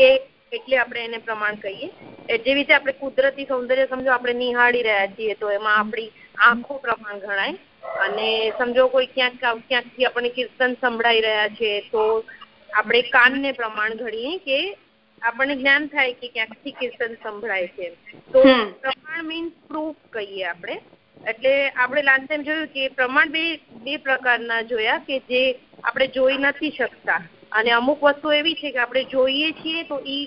એ એટલે આપણે એને પ્રમાણ કહીએ. જેવી રીતે આપણે કુદરતી સૌંદર્ય સમજો આપણે નિહાળી રહ્યા છીએ તો એમાં આપણી આંખો પ્રમાણ ગણાય. અને સમજો કોઈ ક્યાંક ક્યાંકથી આપણને કીર્તન સંભળાઈ રહ્યા છે તો આપણે કાનને પ્રમાણ ગણીએ કે આપણને જ્ઞાન થાય કે ક્યાંકથી કીર્તન સંભળાય છે. તો પ્રમાણ મીન્સ પ્રૂફ કહીએ આપણે. એટલે આપણે લાસ્ટ ટાઈમ જોયું કે પ્રમાણ બે બે પ્રકારના જોયા કે જે આપણે જોઈ નથી શકતા. અને અમુક વસ્તુ એવી છે કે આપણે જોઈએ છીએ તો એ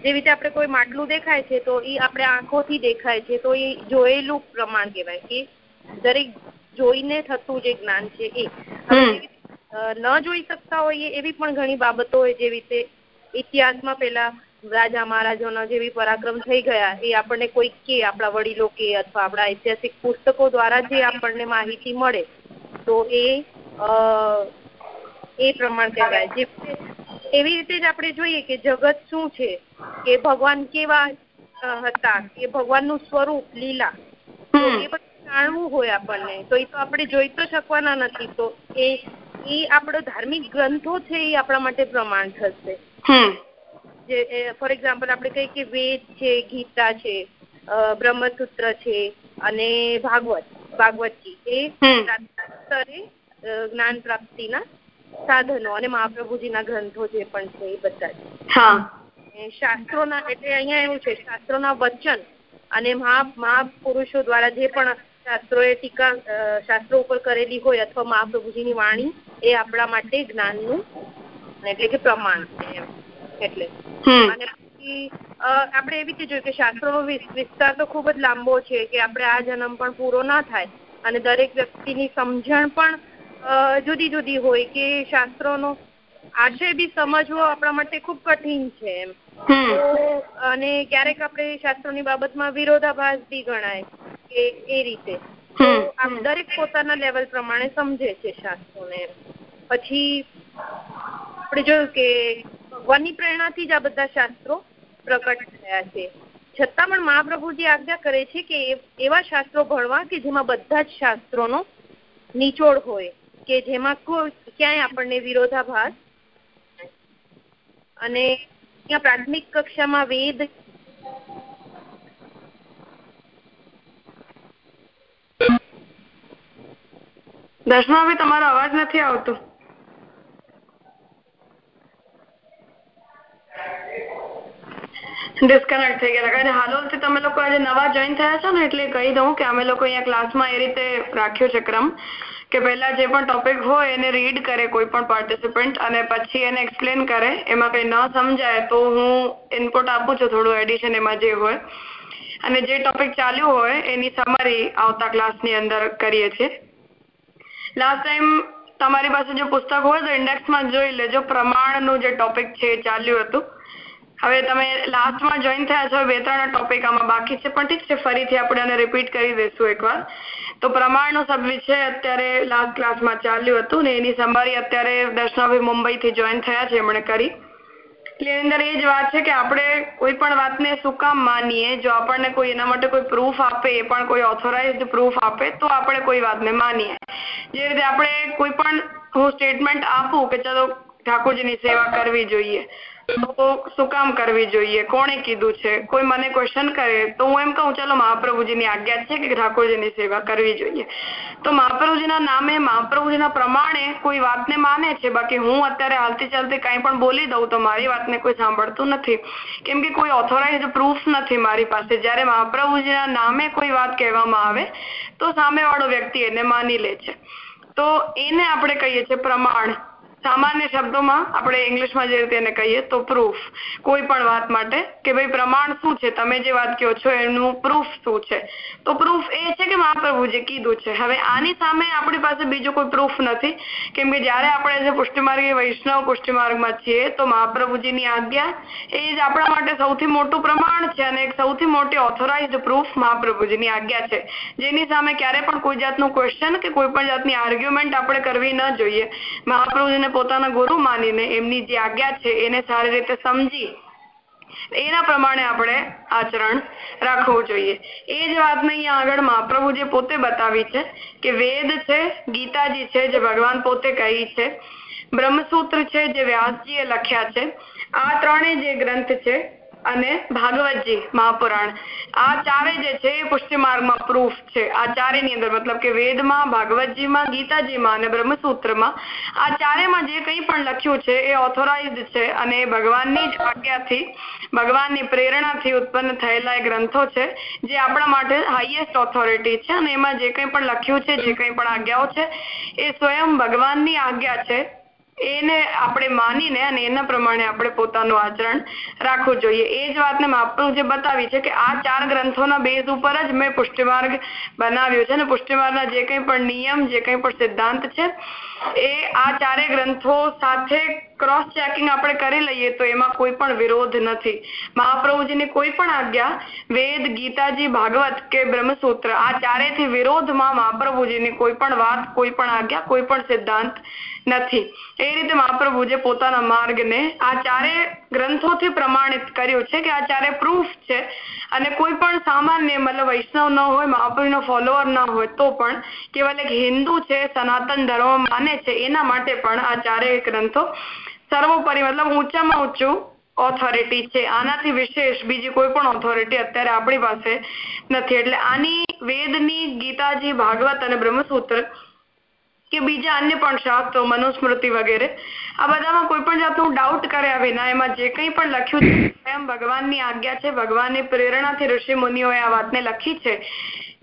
જેવી રીતે આપણે કોઈ માટલું દેખાય છે તો એ આપણે આંખોથી દેખાય છે તો એ જોયેલું પ્રમાણ કહેવાય કે દરેક જોઈને થતું જે જ્ઞાન છે એ. ન જોઈ શકતા હોઈએ એવી પણ ઘણી બાબતો હોય જેવી રીતે ઇતિહાસમાં પેલા રાજા મહારાજાના જેવી પરાક્રમ થઈ ગયા એ આપણને કોઈ કે આપણા વડીલો કે અથવા આપણા ઐતિહાસિક પુસ્તકો દ્વારા જે આપણને માહિતી મળે તો એ એ પ્રમાણ કહેવાય. જે એવી રીતે જ આપણે જોઈએ કે જગત શું છે? કે ભગવાન કેવા હતા? કે ભગવાનનું સ્વરૂપ લીલા. એ બધું જાણવું હોય આપણને. તો એ તો આપણે જોઈ તો શકવાના નથી. તો એ એ આપણો ધાર્મિક ગ્રંથો છે એ આપણા માટે પ્રમાણ થશે. જે ફોર એક્ઝામ્પલ આપણે કહીએ કે વેદ છે ગીતા છે બ્રહ્મસૂત્ર છે અને ભાગવત ભાગવતજી. એ સ્તરે જ્ઞાન પ્રાપ્તિના સાધનો અને મહાપ્રભુજીના ગ્રંથો જે પણ છે એ બધા શાસ્ત્રોના એટલે અહીંયા એવું છે શાસ્ત્રોના વચન અને મહાપુરુષો દ્વારા જે પણ શાસ્ત્રોએ ટીકા શાસ્ત્રો ઉપર કરેલી હોય અથવા મહાપ્રભુજીની વાણી એ આપણા માટે જ્ઞાનનું એટલે કે પ્રમાણ છે એટલે. અને પછી આપણે એવી રીતે જોયું કે શાસ્ત્રોનો વિસ્તાર તો ખૂબ જ લાંબો છે કે આપણે આ જન્મ પણ પૂરો ના થાય અને દરેક વ્યક્તિની સમજણ પણ જુદી જુદી હોય કે શાસ્ત્રોનો આશય બી સમજવો આપણા માટે ખૂબ કઠિન છે એમ. અને ક્યારેક આપણે શાસ્ત્રોની બાબતમાં વિરોધાભાસ બી ગણાય કે એ રીતે. દરેક પોતાના લેવલ પ્રમાણે સમજે છે શાસ્ત્રોને પછી આપણે જોયું કે ભગવાનની પ્રેરણાથી જ આ બધા શાસ્ત્રો પ્રકટ થયા છે. છતાં પણ મહાપ્રભુજી આજ્ઞા કરે છે કે એવા શાસ્ત્રો ભણવા કે જેમાં બધા જ શાસ્ત્રોનો નિચોડ હોય. કે જેમાં ક્યાંય આપણને વિરોધાભાસ અને ત્યાં પ્રાથમિક કક્ષામાં વેદ દર્શના તમારો અવાજ નથી આવતો. ડિસ્કનેક્ટ થઈ ગયા. કારણ હાલોલથી તમે લોકો આજે નવા જોઈન થયા છો ને, એટલે કહી દઉં કે અમે લોકો અહીંયા ક્લાસમાં એ રીતે રાખ્યો છે ક્રમ. કે પહેલા જે પણ ટોપિક હોય એને રીડ કરે કોઈ પણ પાર્ટિસિપન્ટ અને પછી એને એક્સપ્લેન કરે. એમાં કંઈ ન સમજાય તો હું ઇનપુટ આપું છું થોડું એડિશન એમાં જે હોય. અને જે ટોપિક ચાલ્યું હોય એની સમરી આવતા ક્લાસની અંદર કરીએ છીએ. લાસ્ટ ટાઈમ તમારી પાસે જો પુસ્તક હોય તો ઇન્ડેક્સમાં જોઈ લેજો. પ્રમાણનું જે ટોપિક છે એ ચાલ્યું હતું. હવે તમે લાસ્ટમાં જોઈન થયા છો, બે ત્રણ ટોપિક આમાં બાકી છે, પણ ઠીક છે, ફરીથી આપણે એને રિપીટ કરી દઈશું એકવાર. તો પ્રમાણનો સબવિષય અત્યારે લાસ્ટ ક્લાસમાં ચાલ્યું હતું ને એની સમરી અત્યારે દર્શનાભાઈ મુંબઈથી જોઈન થયા છે એમણે કરી. એટલે એની અંદર એ જ વાત છે કે આપણે કોઈ પણ વાતને શું કામ માનીએ, જો આપણને કોઈ એના માટે કોઈ પ્રૂફ આપે, એ પણ કોઈ ઓથોરાઇઝડ પ્રૂફ આપે, તો આપણે કોઈ વાતને માનીએ. જે રીતે આપણે કોઈ પણ હું સ્ટેટમેન્ટ આપું કે ચલો ઠાકોરજીની સેવા કરવી જોઈએ. શું કામ કરવી જોઈએ? કોણે કીધું છે? કોઈ મને ક્વેશ્ચન કરે તો હું એમ કહું, ચાલો મહાપ્રભુજીની આજ્ઞા છે કે ઠાકોરજીની સેવા કરવી જોઈએ. તો મહાપ્રભુજીના નામે, મહાપ્રભુજીના પ્રમાણે કોઈ વાતને માને છે? બાકી હું અત્યારે હાલતી ચાલતી કાંઈ પણ બોલી દઉં તો મારી વાતને કોઈ સાંભળતું નથી. કેમ કે કોઈ ઓથોરાઇઝ પ્રૂફ નથી મારી પાસે. જ્યારે મહાપ્રભુજીના નામે કોઈ વાત કહેવામાં આવે, તો સામેવાળો વ્યક્તિ એને માની લે છે. તો એને આપણે કહીએ છીએ પ્રમાણ. સામાન્ય શબ્દોમાં આપણે ઇંગ્લિશમાં જે રીતે એને કહીએ તો પ્રૂફ કોઈ પણ વાત માટે કે ભાઈ પ્રમાણ શું છે? તમે જે વાત કહો છો એનું પ્રૂફ શું છે? તો પ્રૂફ એ છે કે મહાપ્રભુજી કીધું છે. હવે આની સામે આપણી પાસે બીજો કોઈ પ્રૂફ નથી. કેમ કે જ્યારે આપણે જે પુષ્ટિમાર્ગી વૈષ્ણવ પુષ્ટિમાર્ગમાં છીએ, તો મહાપ્રભુજીની આજ્ઞા એ જ આપણા માટે સૌથી મોટું પ્રમાણ છે અને એક સૌથી મોટી ઓથોરાઇઝ પ્રૂફ મહાપ્રભુજીની આજ્ઞા છે. જેની સામે ક્યારે પણ કોઈ જાતનું ક્વેશ્ચન કે કોઈ પણ જાતની આર્ગ્યુમેન્ટ આપણે કરવી ન જોઈએ. મહાપ્રભુજીને પોતાના ગુરુ માનીને એમની જે આજ્ઞા છે, એને સારી રીતે સમજી એના પ્રમાણે આપણે આચરણ રાખવું જોઈએ. એ જ વાતને અહીંયા આગળ મહાપ્રભુજી પોતે બતાવી છે કે વેદ છે, ગીતાજી છે, જે ભગવાન પોતે કહી છે, બ્રહ્મસૂત્ર છે, જે વ્યાસજીએ લખ્યા છે, આ ત્રણેય જે ગ્રંથ છે અને ભાગવતજી મહાપુરાણ. આ ચારે જે છે એ પુષ્ટિ માર્ગમાં પ્રૂફ છે. આ ચારે ની અંદર મતલબ કે વેદમાં, ભાગવતજીમાં, ગીતાજીમાં અને બ્રહ્મસૂત્રમાં આ ચારેમાં જે કંઈ પણ લખ્યું છે એ ઓથોરાઇઝડ છે અને ભગવાનની જ આજ્ઞાથી, ભગવાનની પ્રેરણાથી ઉત્પન્ન થયેલા એ ગ્રંથો છે જે આપણા માટે હાઈએસ્ટ ઓથોરિટી છે અને એમાં જે કંઈ પણ લખ્યું છે, જે કંઈ પણ આજ્ઞાઓ છે એ સ્વયં ભગવાનની આજ્ઞા છે. એને આપણે માનીને અને એના પ્રમાણે આપણે પોતાનું આચરણ રાખવું જોઈએ. એ જ વાતને મહાપ્રભુ જે બતાવી છે કે આ ચાર ગ્રંથોના બેઝ ઉપર જ મેં પુષ્ટિમાર્ગ બનાવ્યો છે અને પુષ્ટિમાર્ગના જે કંઈ પણ નિયમ, જે કંઈ પણ સિદ્ધાંત છે, એ આ ચારે ગ્રંથો સાથે ક્રોસ ચેકિંગ આપણે કરી લઈએ તો એમાં કોઈ પણ વિરોધ નથી. મહાપ્રભુજીની કોઈ પણ આજ્ઞા, વેદ, ગીતાજી, ભાગવત કે બ્રહ્મસૂત્ર, આ ચારેથી વિરોધમાં મહાપ્રભુજીની કોઈ પણ વાત, કોઈ પણ આજ્ઞા, કોઈ પણ સિદ્ધાંત નથી. એ રીતે મહાપ્રભુજે પોતાના માર્ગને આ ચારે ગ્રંથોથી પ્રમાણિત કર્યું છે કે આ ચારે પ્રૂફ છે. અને કોઈ પણ સામાન્ય મતલબ વૈષ્ણવ ન હોય મહાપ્રભુનો ફોલોઅર ન હોય, તો પણ કેવલ એક હિન્દુ છે, સનાતન ધર્મ માને છે, એના માટે પણ આ ચારે ગ્રંથો સર્વોપરી મતલબ ઊંચામાં ઊંચું ઓથોરિટી છે. આનાથી વિશેષ બીજી કોઈ પણ ઓથોરિટી અત્યારે આપણી પાસે નથી. એટલે આની વેદની ગીતાજી ભાગવત અને બ્રહ્મસૂત્ર કે બીજા અન્ય પણ શાસ્ત્રો મનુસ્મૃતિ વગેરે, આ બધામાં કોઈ પણ જાતનું ડાઉટ કર્યા વિના એમાં જે કંઈ પણ લખ્યું છે સ્વયં ભગવાનની આજ્ઞા છે, ભગવાનની પ્રેરણાથી ઋષિ મુનિઓએ આ વાતને લખી છે.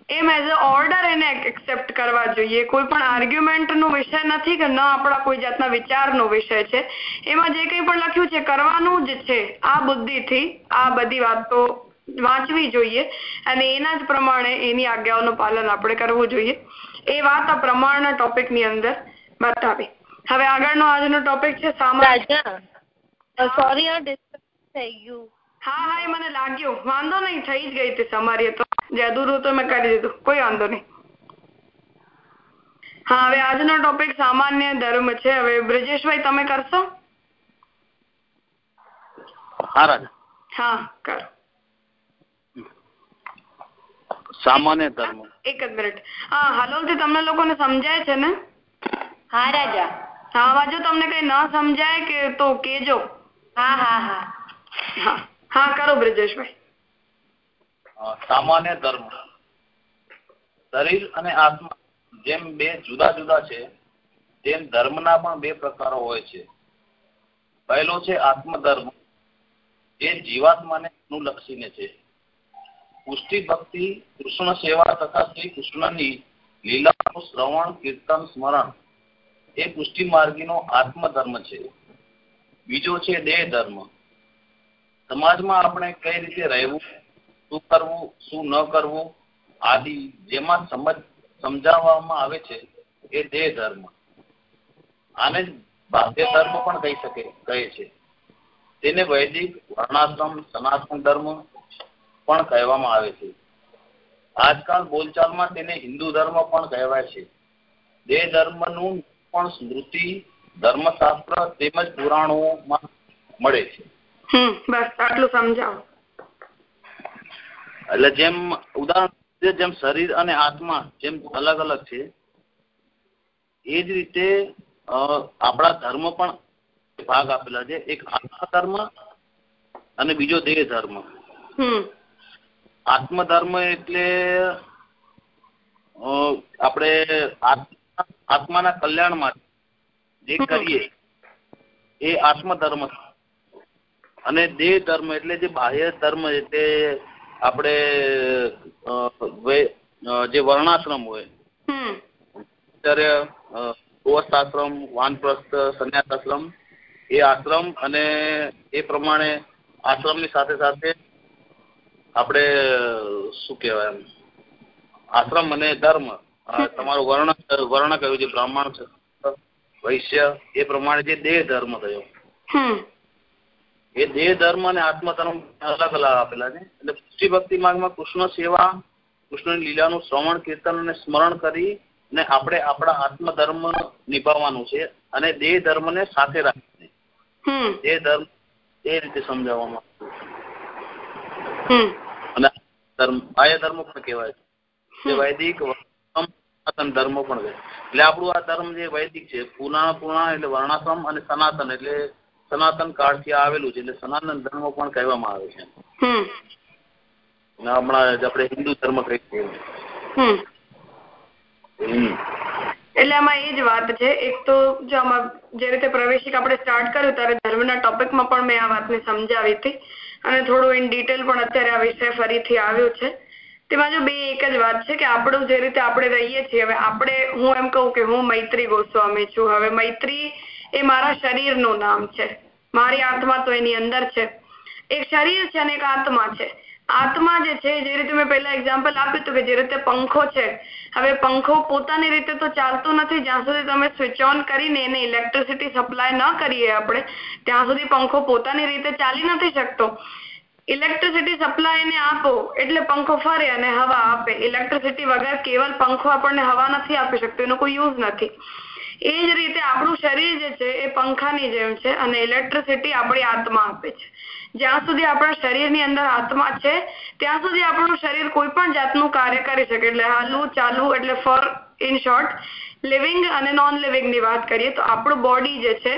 એમ એઝ અ ઓર્ડર એને એક્સેપ્ટ કરવા જોઈએ. કોઈ પણ આર્ગ્યુમેન્ટનો વિષય નથી કે ન આપણા કોઈ જાતના વિચારનો વિષય છે. એમાં જે કંઈ પણ લખ્યું છે, કરવાનું જ છે. આ બુદ્ધિથી આ બધી વાતો વાંચવી જોઈએ અને એના જ પ્રમાણે એની આજ્ઞાઓનું પાલન આપણે કરવું જોઈએ. એ વાત આ પ્રમાણના ટોપિકની અંદર બતાવી. હવે આગળનો આજનો ટોપિક છે સોરી થઈ ગયું. હા હા એ મને લાગ્યું. વાંધો નહીં થઈ જ ગઈ હતી તમારી તો. જે અધૂરું તો મેં કરી દીધું. કોઈ વાંધો નહીં. હા હવે આજનો ટોપિક સામાન્ય ધર્મ છે. હવે બ્રજેશભાઈ તમે કરશો? હા કરો. સામાન્ય ધર્મ. એક જ મિનિટ. હા હાલોલથી તમને લોકોને સમજાય છે ને? હા રાજા. હા વાજો તમને કઈ ન સમજાય કે તો કેજો. હા હા હા. હા હા કરો બ્રિજેશભાઈ. સામાન્ય ધર્મ. શરીર અને આત્મા જેમ બે જુદા જુદા છે તેમ ધર્મના પણ બે પ્રકારો હોય છે. પહેલો છે આત્મધર્મ જે જીવાત્માને અનુલક્ષીને છે. પુષ્ટિ ભક્તિ, કૃષ્ણ સેવા તથા શ્રી કૃષ્ણની લીલાનું શ્રવણ, કીર્તન, સ્મરણ એ પુષ્ટિ માર્ગીનો આત્મધર્મ છે. બીજો છે દેહ ધર્મ સમાજમાં આપણે કઈ રીતે રહેવું, શું કરવું, શું ન કરવું, આદિ જેમાં સમજ સમજાવવામાં આવે છે એ દેહ ધર્મ આને બાહ્ય ધર્મ પણ કહી શકે, કહે છે. તેને વૈદિક, વર્ણાશ્રમ, સનાતન ધર્મ પણ કહેવામાં આવે છે. આજકાલ બોલચાલમાં તેને હિન્દુ ધર્મ પણ કહેવાય છે. જે ધર્મનું પણ સ્મૃતિ ધર્મશાસ્ત્ર તેમજ પુરાણોમાં મળે છે. બસ આટલું સમજાવો. એટલે જેમ ઉદાહરણ જેમ શરીર અને આત્મા જેમ અલગ અલગ છે એ જ રીતે આપણા ધર્મ પણ ભાગ આપેલા છે. એક આત્મા ધર્મ અને બીજો દેહ ધર્મ. આત્મધર્મ એટલે આપણે આત્માના કલ્યાણ માટે જે કરીએ એ આત્મધર્મ અને દેહ ધર્મ એટલે જે બાહ્ય ધર્મ એટલે આપણે જે વર્ણાશ્રમ હોય. અત્યારે ગોવસ્થાશ્રમ વાનપ્રસ્થ સંન્યાસાશ્રમ એ આશ્રમ અને એ પ્રમાણે આશ્રમની સાથે સાથે આપણે શું કહેવાય એમ આશ્રમ અને ધર્મ તમારું વર્ણ વર્ણ કયું છે બ્રાહ્મણ વૈશ્ય એ પ્રમાણે જે દેહ ધર્મ થયો. એ દેહ ધર્મ અને આત્મ ધર્મ અલગ અલગ આપેલા છે. એટલે પુષ્ટિ ભક્તિ માર્ગમાં કૃષ્ણ સેવા કૃષ્ણની લીલાનું શ્રવણ કીર્તન અને સ્મરણ કરી ને આપણે આપણા આત્મ ધર્મ નિભાવવાનું છે અને દેહ ધર્મને સાથે રાખીને. દેહ ધર્મ એ રીતે સમજાવવામાં અને ધર્મ બાહ્ય ધર્મ પણ કહેવાય છે. વૈદિક સનાતન ધર્મ પણ કહે એટલે આપણું આ ધર્મ જે વૈદિક છે પુરાણ પુરાણ એટલે વર્ણાશ્રમ અને સનાતન એટલે સનાતન કાળથી આવેલું છે એટલે સનાતન ધર્મ પણ કહેવામાં આવે છે. હમણાં આપણે હિન્દુ ધર્મ કહીએ એટલે આમાં એ જ વાત છે. એક તો જો આમાં જે રીતે પ્રવેશિક આપણે સ્ટાર્ટ કર્યું ત્યારે ધર્મના ટોપિકમાં પણ મેં આ વાતને સમજાવી હતી. અને થોડું ઇન ડિટેલ પણ અત્યારે આ વિષય ફરીથી આવ્યો છે. તેમાં જો બે એક જ વાત છે કે આપણું જે રીતે આપણે રહીએ છીએ, હવે આપણે, હું એમ કહું કે હું મૈત્રી ગોસ્વામી છું. હવે મૈત્રી એ મારા શરીરનું નામ છે. મારી આત્મા તો એની અંદર છે. એક શરીર છે અને એક આત્મા છે. આત્મા જે છે, જે રીતે મેં પહેલા એક્ઝામ્પલ આપ્યું હતું કે જે રીતે પંખો છે, હવે પંખો પોતાની રીતે તો ચાલતો નથી, જ્યાં સુધી તમે સ્વિચ ઓન કરીને એને ઇલેક્ટ્રિસિટી સપ્લાય ન કરીએ આપણે, ત્યાં સુધી પંખો પોતાની રીતે ચાલી નથી શકતો. ઇલેક્ટ્રિસિટી સપ્લાય એને આપો, એટલે પંખો ફરે અને હવા આપે. ઇલેક્ટ્રિસિટી વગર કેવલ પંખો આપણને હવા નથી આપી શકતો, એનો કોઈ યુઝ નથી. એ જ રીતે આપણું શરીર જે છે, એ પંખાની જેમ છે અને ઇલેક્ટ્રિસિટી આપણી આત્મા આપે છે. જ્યાં સુધી આપણા શરીરની અંદર આત્મા છે, ત્યાં સુધી આપણું શરીર કોઈ પણ જાતનું કાર્ય કરી શકે. એટલે હાલવું ચાલવું એટલે ફોર ઇન શોર્ટ, લિવિંગ અને નોન લિવિંગની વાત કરીએ તો આપણું બોડી જે છે,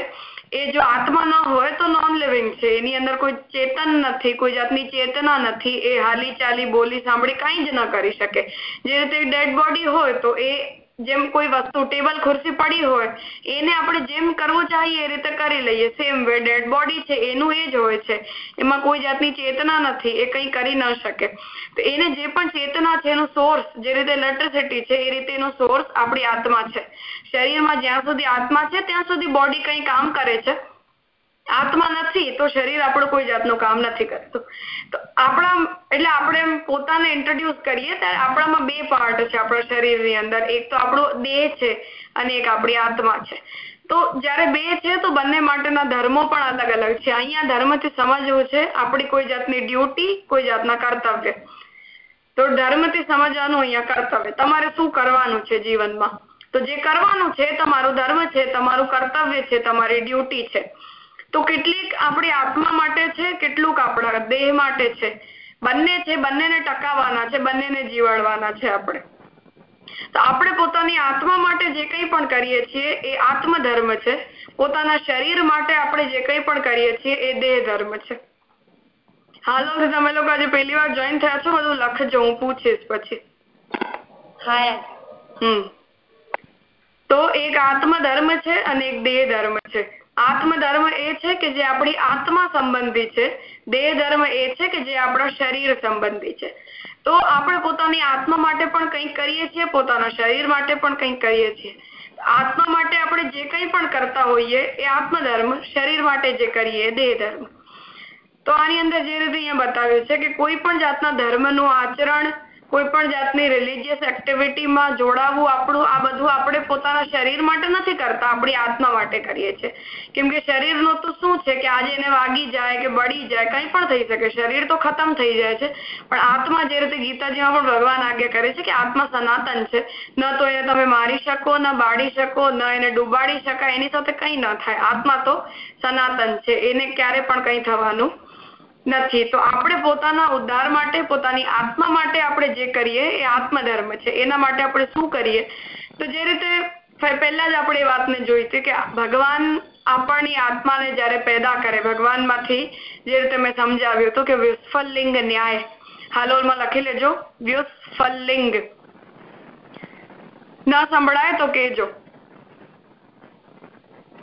એ જો આત્મા ન હોય તો નોન લિવિંગ છે. એની અંદર કોઈ ચેતન નથી, કોઈ જાતની ચેતના નથી. એ હાલી ચાલી બોલી સાંભળી કઈ જ ન કરી શકે. જે રીતે ડેડ બોડી હોય તો એ જેમ કોઈ વસ્તુ ટેબલ ખુરશી પડી હોય, એને આપણે જેમ કરવું ચાહીએ એ રીતે કરી લઈએ. સેમ વે ડેડ બોડી છે, એનું એ જ હોય છે. એમાં કોઈ જાતની ચેતના નથી, એ કંઈ કરી ન શકે. તો એને જે પણ ચેતના છે, એનો સોર્સ જે રીતે ઇલેક્ટ્રિસિટી છે, એ રીતે એનો સોર્સ આપણી આત્મા છે. શરીરમાં જ્યાં સુધી આત્મા છે, ત્યાં સુધી બોડી કંઈ કામ કરે છે. આત્મા નથી, તો શરીર આપણું કોઈ જાતનું કામ નથી કરતું. તો આપણા, એટલે આપણે પોતાને ઇન્ટ્રોડ્યુસ કરીએ ત્યારે આપણામાં બે પાર્ટ છે, આપણા શરીરની અંદર. એક તો આપણો દેહ છે અને એક આપણી આત્મા છે. તો જ્યારે બે છે, તો બંને માટેના ધર્મો પણ અલગ અલગ છે. અહીંયા ધર્મથી સમજવું છે, આપણી કોઈ જાતની ડ્યુટી કોઈ જાતના કર્તવ્ય. તો ધર્મથી સમજવાનું અહીંયા કર્તવ્ય. તમારે શું કરવાનું છે જીવનમાં? તો જે કરવાનું છે, તમારું ધર્મ છે, તમારું કર્તવ્ય છે, તમારી ડ્યુટી છે. તો કેટલીક આપણી આત્મા માટે છે કેટલુંક આપણા દેહ માટે છે. બંને છે બંનેને ટકાવવાના છે બંનેને જીવાડવાના છે આપણે. તો આપણે પોતાની આત્મા માટે જે કંઈ પણ કરીએ છીએ એ આત્મધર્મ છે. પોતાના શરીર માટે આપણે જે કંઈ પણ કરીએ છીએ એ દેહ ધર્મ છે. હાલો તમે લોકો આજે પહેલી વાર જોઈન થયા છો? બધું લખજો હું પૂછીશ પછી. હા હમ. તો એક આત્મધર્મ છે અને એક દેહ ધર્મ છે. આત્મધર્મ એ છે કે જે આપણી આત્મા સંબંધી છે. દેહ ધર્મ એ છે કે જે આપણા શરીર સંબંધી છે. તો આપણે પોતાની આત્મા માટે પણ કંઈક કરીએ છીએ, પોતાના શરીર માટે પણ કંઈક કરીએ છીએ. આત્મા માટે આપણે જે કંઈ પણ કરતા હોઈએ, એ આત્મધર્મ, શરીર માટે જે કરીએ દેહ ધર્મ. તો આની અંદર જે રીતે અહીંયા બતાવ્યું છે કે કોઈ પણ જાતના ધર્મનું આચરણ કોઈ પણ જાતની રિલીજિયસ એક્ટિવિટીમાં જોડાવું આપણું, આ બધું આપણે પોતાના શરીર માટે નથી કરતા, આપણી આત્મા માટે કરીએ છીએ. કેમ કે શરીરનું તો શું છે કે આજે એને વાગી જાય કે બળી જાય, કંઈ પણ થઈ શકે, શરીર તો ખતમ થઈ જાય છે. પણ આત્મા જે રીતે ગીતાજીમાં પણ ભગવાન આજ્ઞા કરે છે કે આત્મા સનાતન છે. ન તો એને તમે મારી શકો, ન બાળી શકો, ન એને ડૂબાડી શકાય, એની સાથે કંઈ ન થાય. આત્મા તો સનાતન છે, એને ક્યારે પણ કંઈ થવાનું નથી. તો આપણે પોતાના ઉદ્ધાર માટે, પોતાની આત્મા માટે આપણે જે કરીએ, એ આત્મધર્મ છે. એના માટે આપણે શું કરીએ? તો જે રીતે પહેલા જ આપણે એ વાતને જોઈ હતી કે ભગવાન આપણની આત્માને જ્યારે પેદા કરે, ભગવાનમાંથી જે રીતે મેં સમજાવ્યું હતું કે વિસ્ફલિંગ ન્યાય. હાલોલમાં લખી લેજો. વ્યુસ્ફલિંગ ન સંભળાય તો કેજો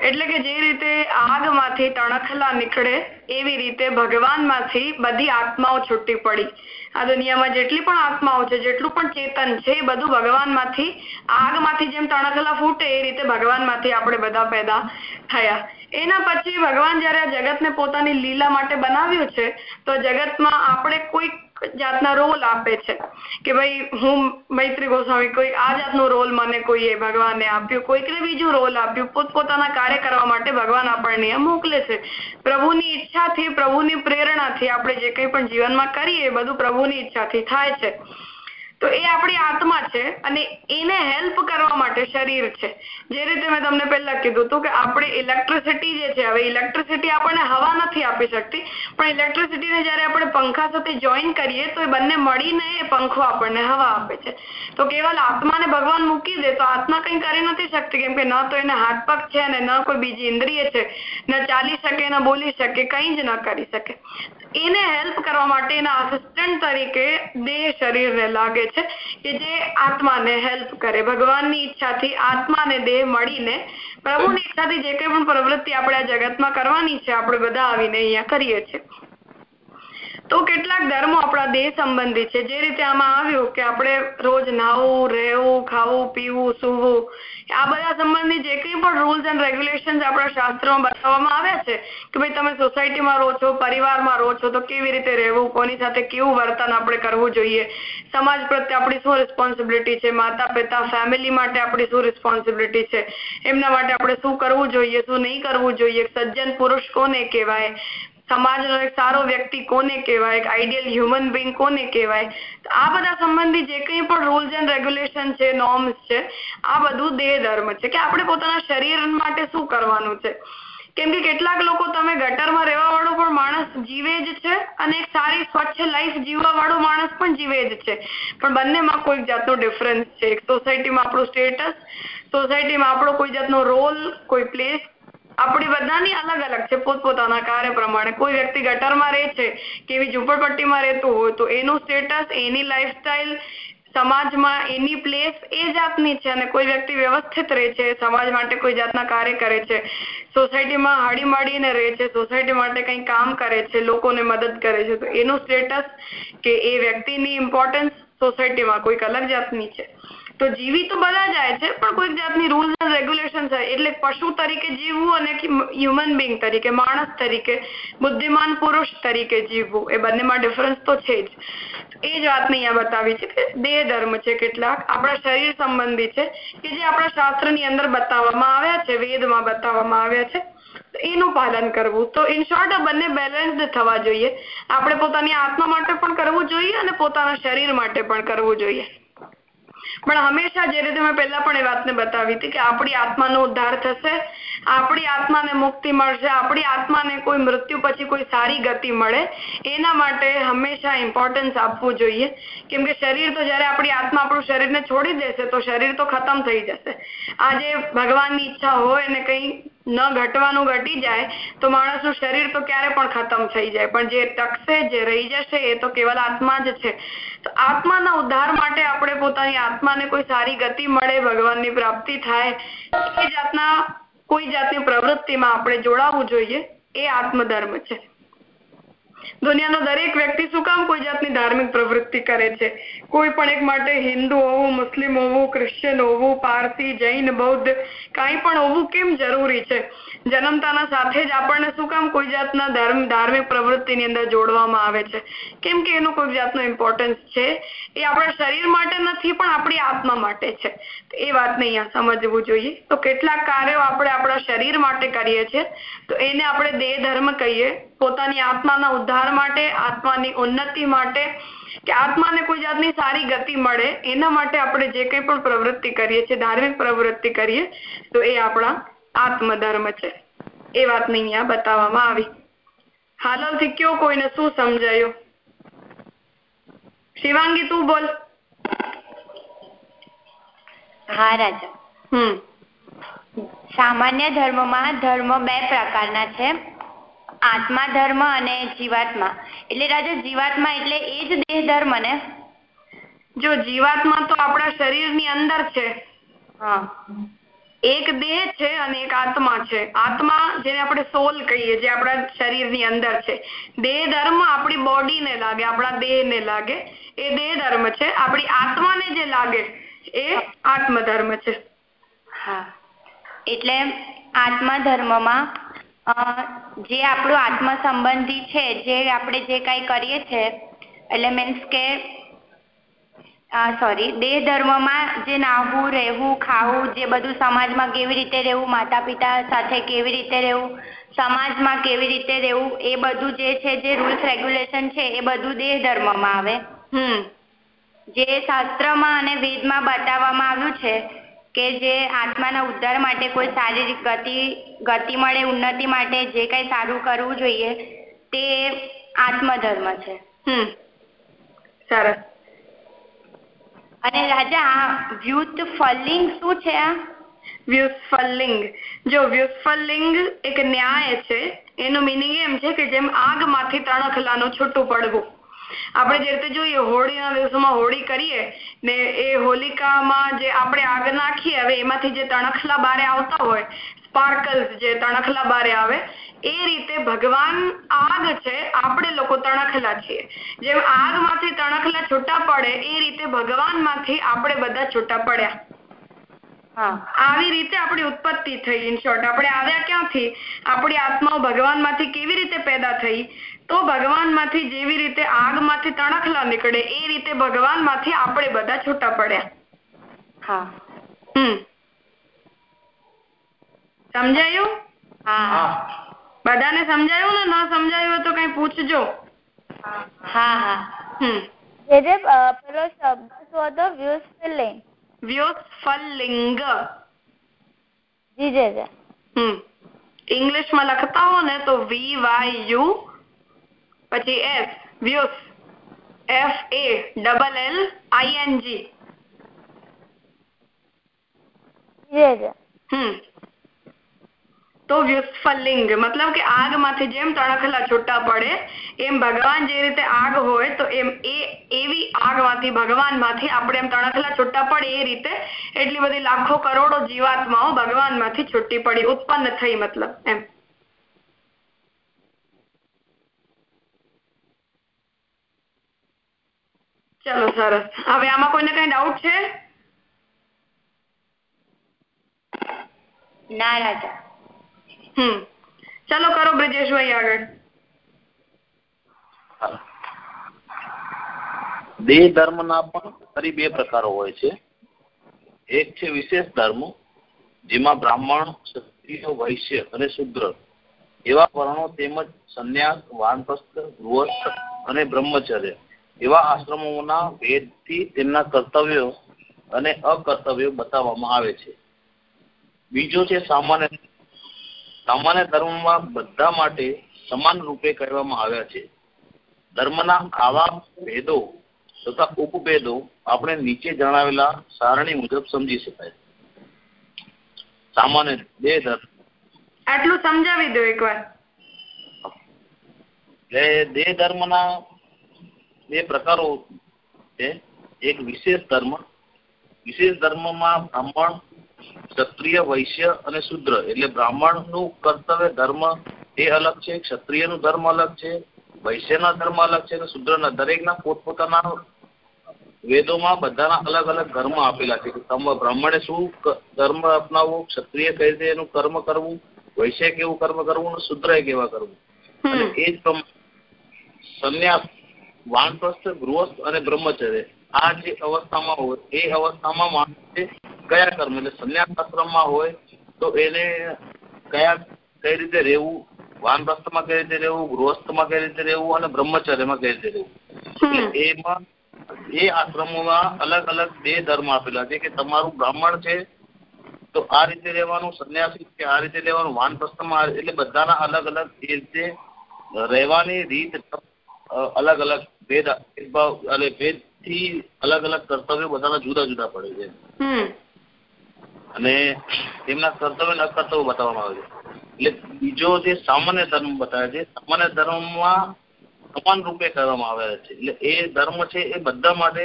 એટલે કે જે રીતે આગમાંથી તણખલા નીકળે, એવી રીતે ભગવાનમાંથી બધી આત્માઓ છૂટી પડી. આ દુનિયામાં જેટલી પણ આત્માઓ છે, જેટલું પણ ચેતન છે, એ બધું ભગવાનમાંથી આગમાંથી જેમ તણખલા ફૂટે, એ રીતે ભગવાનમાંથી આપણે બધા પેદા થયા. એના પછી ભગવાન જયારે આ જગતને પોતાની લીલા માટે બનાવ્યું છે, તો જગતમાં આપણે કોઈક જાતના રોલ આપે છે કે ભાઈ, હું મૈત્રી ગોસ્વામી, કોઈ આ જાતનો રોલ મને કોઈએ ભગવાને આપ્યો, કોઈકને બીજું રોલ આપ્યો, પોતપોતાના કાર્ય કરવા માટે ભગવાન આપણને મોકલે છે. પ્રભુની ઈચ્છાથી, પ્રભુની પ્રેરણાથી આપણે જે કંઈ પણ જીવનમાં કરીએ, એ બધું પ્રભુની ઈચ્છાથી થાય છે. તો એ આપણી આત્મા છે અને એને હેલ્પ કરવા માટે શરીર છે. જે રીતે મેં તમને પહેલા કીધું હતું કે આપણે ઇલેક્ટ્રિસિટી જે છે, હવે ઇલેક્ટ્રિસિટી આપણને હવા નથી આપી શકતી, પણ ઇલેક્ટ્રિસિટીને જ્યારે આપણે પંખા સાથે જોઈન કરીએ તો એ બંને મળીને એ પંખો આપણને હવા આપે છે. તો કેવલ આત્માને ભગવાન મૂકી દે તો આત્મા કંઈ કરી નથી શકતી, કેમ કે ન તો એને હાથ પગ છે અને ન કોઈ બીજી ઇન્દ્રિય છે, ન ચાલી શકે, ન બોલી શકે, કંઈ જ ન કરી શકે. એને હેલ્પ કરવા માટે એના આસિસ્ટન્ટ તરીકે દેહ શરીરને લાગે છે કે જે આત્માને હેલ્પ કરે. ભગવાનની ઈચ્છાથી આત્મા અને દેહ મળીને, પ્રભુની ઈચ્છાથી જે કંઈ પણ પ્રવૃત્તિ આપણે આ જગતમાં કરવાની છે, આપણે બધા આવીને અહીંયા કરીએ છીએ. તો કેટલાક ધર્મો આપણા દેહ સંબંધી છે. જે રીતે આમાં આવ્યું કે આપણે રોજ નાહવું, રહેવું, ખાવું, પીવું, સૂવું, આ બધા સંબંધી જે કંઈ પણ રૂલ્સ એન્ડ રેગ્યુલેશન્સ આપણા શાસ્ત્રોમાં બતાવવામાં આવ્યા છે કે ભાઈ તમે સોસાયટીમાં રહો છો, પરિવારમાં રહો છો, તો કેવી રીતે રહેવું, કોની સાથે કેવું વર્તન આપણે કરવું જોઈએ? સમાજ પ્રત્યે આપણી શું રિસ્પોન્સિબિલિટી છે? માતા પિતા ફેમિલી માટે આપણી શું રિસ્પોન્સિબિલિટી છે? એમના માટે આપણે શું કરવું જોઈએ, શું નહીં કરવું જોઈએ? સજ્જન પુરુષ કોને કહેવાય? સમાજનો એક સારો વ્યક્તિ કોને કહેવાય? એક આઈડિયલ હ્યુમન બિંગ કોને કહેવાય? આ બધા સંબંધી જે કંઈ પણ રૂલ્સ એન્ડ રેગ્યુલેશન છે નોર્મ્સ છે, આ બધું દેહ ધર્મ છે. કે આપણે પોતાના શરીર માટે શું કરવાનું છે? કેમ કે કેટલાક લોકો તમે ગટરમાં રહેવા વાળો પણ માણસ જીવે જ છે અને એક સારી સ્વચ્છ લાઈફ જીવવા વાળો માણસ પણ જીવે જ છે. પણ બંનેમાં કોઈક જાતનો ડિફરન્સ છે. એક સોસાયટીમાં આપણું સ્ટેટસ સોસાયટીમાં આપણો કોઈ જાતનો રોલ કોઈ પ્લેસ આપણી બધાની અલગ અલગ છે. પોતપોતાના કાર્ય પ્રમાણે. કોઈ વ્યક્તિ ગટરમાં રહે છે કે એવી ઝૂંપડપટ્ટીમાં રહેતું હોય તો એનું સ્ટેટસ એની લાઈફસ્ટાઈલ સમાજમાં એની પ્લેસ એ જાતની છે અને કોઈ વ્યક્તિ વ્યવસ્થિત રહે છે, સમાજ માટે કોઈ જાતના કાર્ય કરે છે, સોસાયટીમાં હળી મળીને રહે છે, સોસાયટી માટે કંઈ કામ કરે છે, લોકોને મદદ કરે છે, તો એનું સ્ટેટસ કે એ વ્યક્તિની ઇમ્પોર્ટન્સ સોસાયટીમાં કોઈક અલગ જાતની છે. તો જીવી તો બધા જાય છે, પણ કોઈક જાતની રૂલ્સ એન્ડ રેગ્યુલેશન એટલે પશુ તરીકે જીવવું અને હ્યુમન બિંગ તરીકે, માણસ તરીકે, બુદ્ધિમાન પુરુષ તરીકે જીવવું, એ બંનેમાં ડિફરન્સ તો છે જ. એ જ વાતને અહીંયા બતાવી છે કે દેહ ધર્મ છે કેટલાક, આપણા શરીર સંબંધી છે, કે જે આપણા શાસ્ત્રની અંદર બતાવવામાં આવ્યા છે, વેદમાં બતાવવામાં આવ્યા છે એનું પાલન કરવું. તો ઇન શોર્ટ બંને બેલેન્સ થવા જોઈએ. આપણે પોતાની આત્મા માટે પણ કરવું જોઈએ અને પોતાના શરીર માટે પણ કરવું જોઈએ. પણ હંમેશા જે રીતે મેં પહેલા પણ એ વાતને બતાવી હતી કે આપણી આત્માનો ઉદ્ધાર થશે, આપણી આત્માને મુક્તિ મળશે, આપણી આત્માને કોઈ મૃત્યુ પછી કોઈ સારી ગતિ મળે, એના માટે હંમેશા ઇમ્પોર્ટન્સ આપવું જોઈએ. કેમ કે શરીર તો જ્યારે આપણી આત્મા આપણું શરીરને છોડી દેશે તો શરીર તો ખતમ થઈ જશે. આજે ભગવાનની ઈચ્છા હોય અને કંઈ ન ઘટવાનું ઘટી જાય તો માણસનું શરીર તો ક્યારે પણ ખતમ થઈ જાય. પણ જે ટકશે, જે રહી જશે, એ તો કેવલ આત્મા જ છે. તો આત્માના ઉદ્ધાર માટે આપણે પોતાની આત્માને કોઈ સારી ગતિ મળે, ભગવાનની પ્રાપ્તિ થાય એ જાતના, કોઈ જાતની પ્રવૃત્તિમાં આપણે જોડાવવું જોઈએ, એ આત્મધર્મ છે. દુનિયાનો દરેક વ્યક્તિ શું કામ કોઈ જાતની ધાર્મિક પ્રવૃત્તિ કરે છે? કોઈ પણ એક માટે હિન્દુ હોવું, મુસ્લિમ હોવું, ક્રિશ્ચિયન હોવું, પારસી, જૈન, બૌદ્ધ, કાંઈ પણ હોવું કેમ જરૂરી છે? જન્મતાના સાથે જ આપણને શું કામ કોઈ જાતના ધર્મ, ધાર્મિક પ્રવૃત્તિની અંદર જોડવામાં આવે છે? કેમ કે એનું કોઈ જાતનો ઇમ્પોર્ટન્સ છે? એ આપણા શરીર માટે નથી, પણ આપણી આત્મા માટે છે. એ વાતને અહીંયા સમજવું જોઈએ. તો કેટલાક કાર્યો આપણે આપણા શરીર માટે કરીએ છીએ? તો એને આપણે દેહ, ધર્મ કહીએ. પોતાની આત્માના ઉદ્ધાર માટે આત્માની ઉન્નતિ માટે કે આત્માને કોઈ જાતની સારી ગતિ મળે એના માટે આપણે જે કંઈ પણ પ્રવૃત્તિ કરીએ છીએ ધાર્મિક પ્રવૃત્તિ કરીએ તો એ આપણા આત્મધર્મ છે. એ વાત અહીંયા બતાવવામાં આવી. હાલલથી કયો કોઈને શું સમજાયું? શિવાંગી તું બોલ. હા રાજા. હમ. સામાન્ય ધર્મમાં ધર્મ બે પ્રકારના છે. આત્મા ધર્મ અને જીવાત્મા. એટલે રાજા જીવાત્મા એટલે એ જ દેહ ધર્મ ને? જો જીવાત્મા તો આપણા શરીરની અંદર છે. હા. એક દેહ છે અને એક આત્મા છે. આત્મા જેને આપણે સોલ કહીએ જે આપણા શરીરની અંદર છે. દેહ ધર્મ આપણી બોડીને લાગે આપણા દેહને લાગે. એ દેહ ધર્મ છે. આપણી આત્માને જે લાગે એ આત્મધર્મ છે. હા. એટલે આત્મા ધર્મમાં જે આપણું આત્મ સંબંધી છે, જે આપણે જે કાંઈ કરીએ છે, એટલે મીન્સ કે સોરી દેહ ધર્મમાં જે નાહવું, રહેવું, ખાવું, જે બધું સમાજમાં કેવી રીતે રહેવું માતા પિતા સાથે કેવી રીતે રહેવું, સમાજમાં કેવી રીતે રહેવું, એ બધું જે છે, જે રૂલ્સ રેગ્યુલેશન છે, એ બધું દેહ ધર્મમાં આવે. હમ. જે શાસ્ત્રમાં અને વેદમાં બતાવવામાં આવ્યું છે કે જે આત્માના ઉદ્ધાર માટે કોઈ શારીરિક ગતિ ગતિ મળે ઉન્નતિ માટે જે કઈ સારું કરવું જોઈએ તે આત્મધર્મ છે. હમ. સરસ. અને રાજા આ વ્યુત ફલિંગ શું છે આ? વ્યુત્ફલિંગ. જો વ્યુત્ફલિંગ એક ન્યાય છે એનું મિનિંગ એમ છે કે જેમ આગમાંથી તણખલાનું છૂટું પડવું. આપણે જે રીતે જોઈએ હોળીના દિવસોમાં હોળી કરીએ ને એ હોલિકામાં જે આપણે આગ નાખીએ હવે એમાંથી જે તણખલા બારે આવતા હોય સ્પાર્કલ્સ જે તણખલા બારે આવે એ રીતે ભગવાન આગ છે આપણે લોકો તણખલા છીએ. જેમ આગમાંથી તણખલા છૂટા પડે એ રીતે ભગવાનમાંથી આપણે બધા છૂટા પડ્યા. આવી રીતે આપણી ઉત્પત્તિ થઈ ઇન શોર્ટ આપણે આવ્યા ક્યાંથી? આપણી આત્માઓ ભગવાનમાંથી કેવી રીતે પેદા થઈ? તો ભગવાનમાંથી જેવી રીતે આગમાંથી તણખલા નીકળે એ રીતે ભગવાનમાંથી આપણે બધા છૂટા પડ્યા. હા. હમ. સમજાયું? હા. બધાને સમજાયું ને ન સમજાયું તો કઈ પૂછજો. હા હા. હમ. જે જે પેલો શબ્દ શું હતો વ્યુસ્ફિલિંગ વ્યોત્ફલિંગ જી જે જે. હમ. ઇંગ્લિશમાં લખતા હો ને તો વી વાય યુ પછી S વ્યુસ F A double L I N G તો વ્યુત્ફલિંગ મતલબ કે આગમાંથી જેમ તણખલા છૂટા પડે એમ ભગવાન જે રીતે આગ હોય તો એમ એ એવી આગમાંથી ભગવાનમાંથી આપણે એમ તણખલા છૂટા પડે એ રીતે એટલી બધી લાખો કરોડો જીવાત્માઓ ભગવાનમાંથી છૂટી પડી ઉત્પન્ન થઈ મતલબ એમ. ચલો સરસ. હવે આમાં કોઈને કઈ ડાઉટ છે? ના રાજા. હમ. ચલો કરો બ્રિજેશભાઈ આગળ. દેહ ધર્મના પણ ફરી બે પ્રકારો હોય છે. એક છે વિશેષ ધર્મ જેમાં બ્રાહ્મણ ક્ષત્રિય વૈશ્ય અને શુદ્ર એવા વર્ણો તેમજ સંન્યાસ વાનપ્રસ્થ ગૃહસ્થ અને બ્રહ્મચર્ય. એવા આશ્રમોના ભેદથી તેમના કર્તવ્યો અને અકર્તવ્યો બતાવવામાં આવે છે. બીજો છે સામાન્ય સામાન્ય ધર્મમાં બધા માટે સમાન રૂપે કહેવામાં આવ્યા છે. ધર્મના આવા ભેદો તથા ઉપભેદો આપણે નીચે જણાવેલા સારણી મુજબ સમજી શકાય. સામાન્ય બે ધર્મ. આટલું સમજાવી દો એકવાર. દેહ ધર્મના બે પ્રકારો છે. એક વિશેષ ધર્મ વિશેષ ધર્મમાં બ્રાહ્મણ ક્ષત્રિય વૈશ્ય અને શુદ્ર. એટલે બ્રાહ્મણનું કર્તવ્ય ધર્મ એ અલગ છે ક્ષત્રિયનું ધર્મ અલગ છે વૈશ્યના ધર્મ અલગ છે અને શુદ્રના. દરેકના પોતપોતાના વેદોમાં બધાના અલગ અલગ ધર્મ આપેલા છે. બ્રાહ્મણે શું ધર્મ અપનાવવું? ક્ષત્રિય કઈ રીતે એનું કર્મ કરવું? વૈશ્ય કેવું કર્મ કરવું? અને શુદ્રએ કેવા કરવું? અને એ જ સંન્યાસ વાનપ્રસ્થ ગૃહસ્થ અને બ્રહ્મચર્ય. આ જે અવસ્થામાં હોય એ અવસ્થામાં માણસે કયા કર્મ એટલે સંન્યાસ આશ્રમમાં હોય તો એને કયા કઈ રીતે રહેવું વાનપ્રસ્થમાં કઈ રીતે રહેવું ગૃહસ્થમાં કઈ રીતે રહેવું અને બ્રહ્મચર્યમાં કઈ રીતે રહેવું? એમાં એ આશ્રમોમાં અલગ અલગ બે ધર્મ આપેલા છે કે તમારું બ્રાહ્મણ છે તો આ રીતે રહેવાનું સંન્યાસી કે આ રીતે રહેવાનું વાનપ્રસ્થમાં એટલે બધાના અલગ અલગ એ રીતે રહેવાની રીત અલગ અલગ ભેદ ભેદભાવ અને ભેદથી અલગ અલગ કર્તવ્યો બધાના જુદા જુદા પડે છે. અને તેમના કર્તવ્ય અને અકર્તવ્ય બતાવવામાં આવે છે. એટલે બીજો જે સામાન્ય ધર્મ બતાવે છે સામાન્ય ધર્મમાં સમાન રૂપે કરવામાં આવે છે. એટલે એ ધર્મ છે એ બધા માટે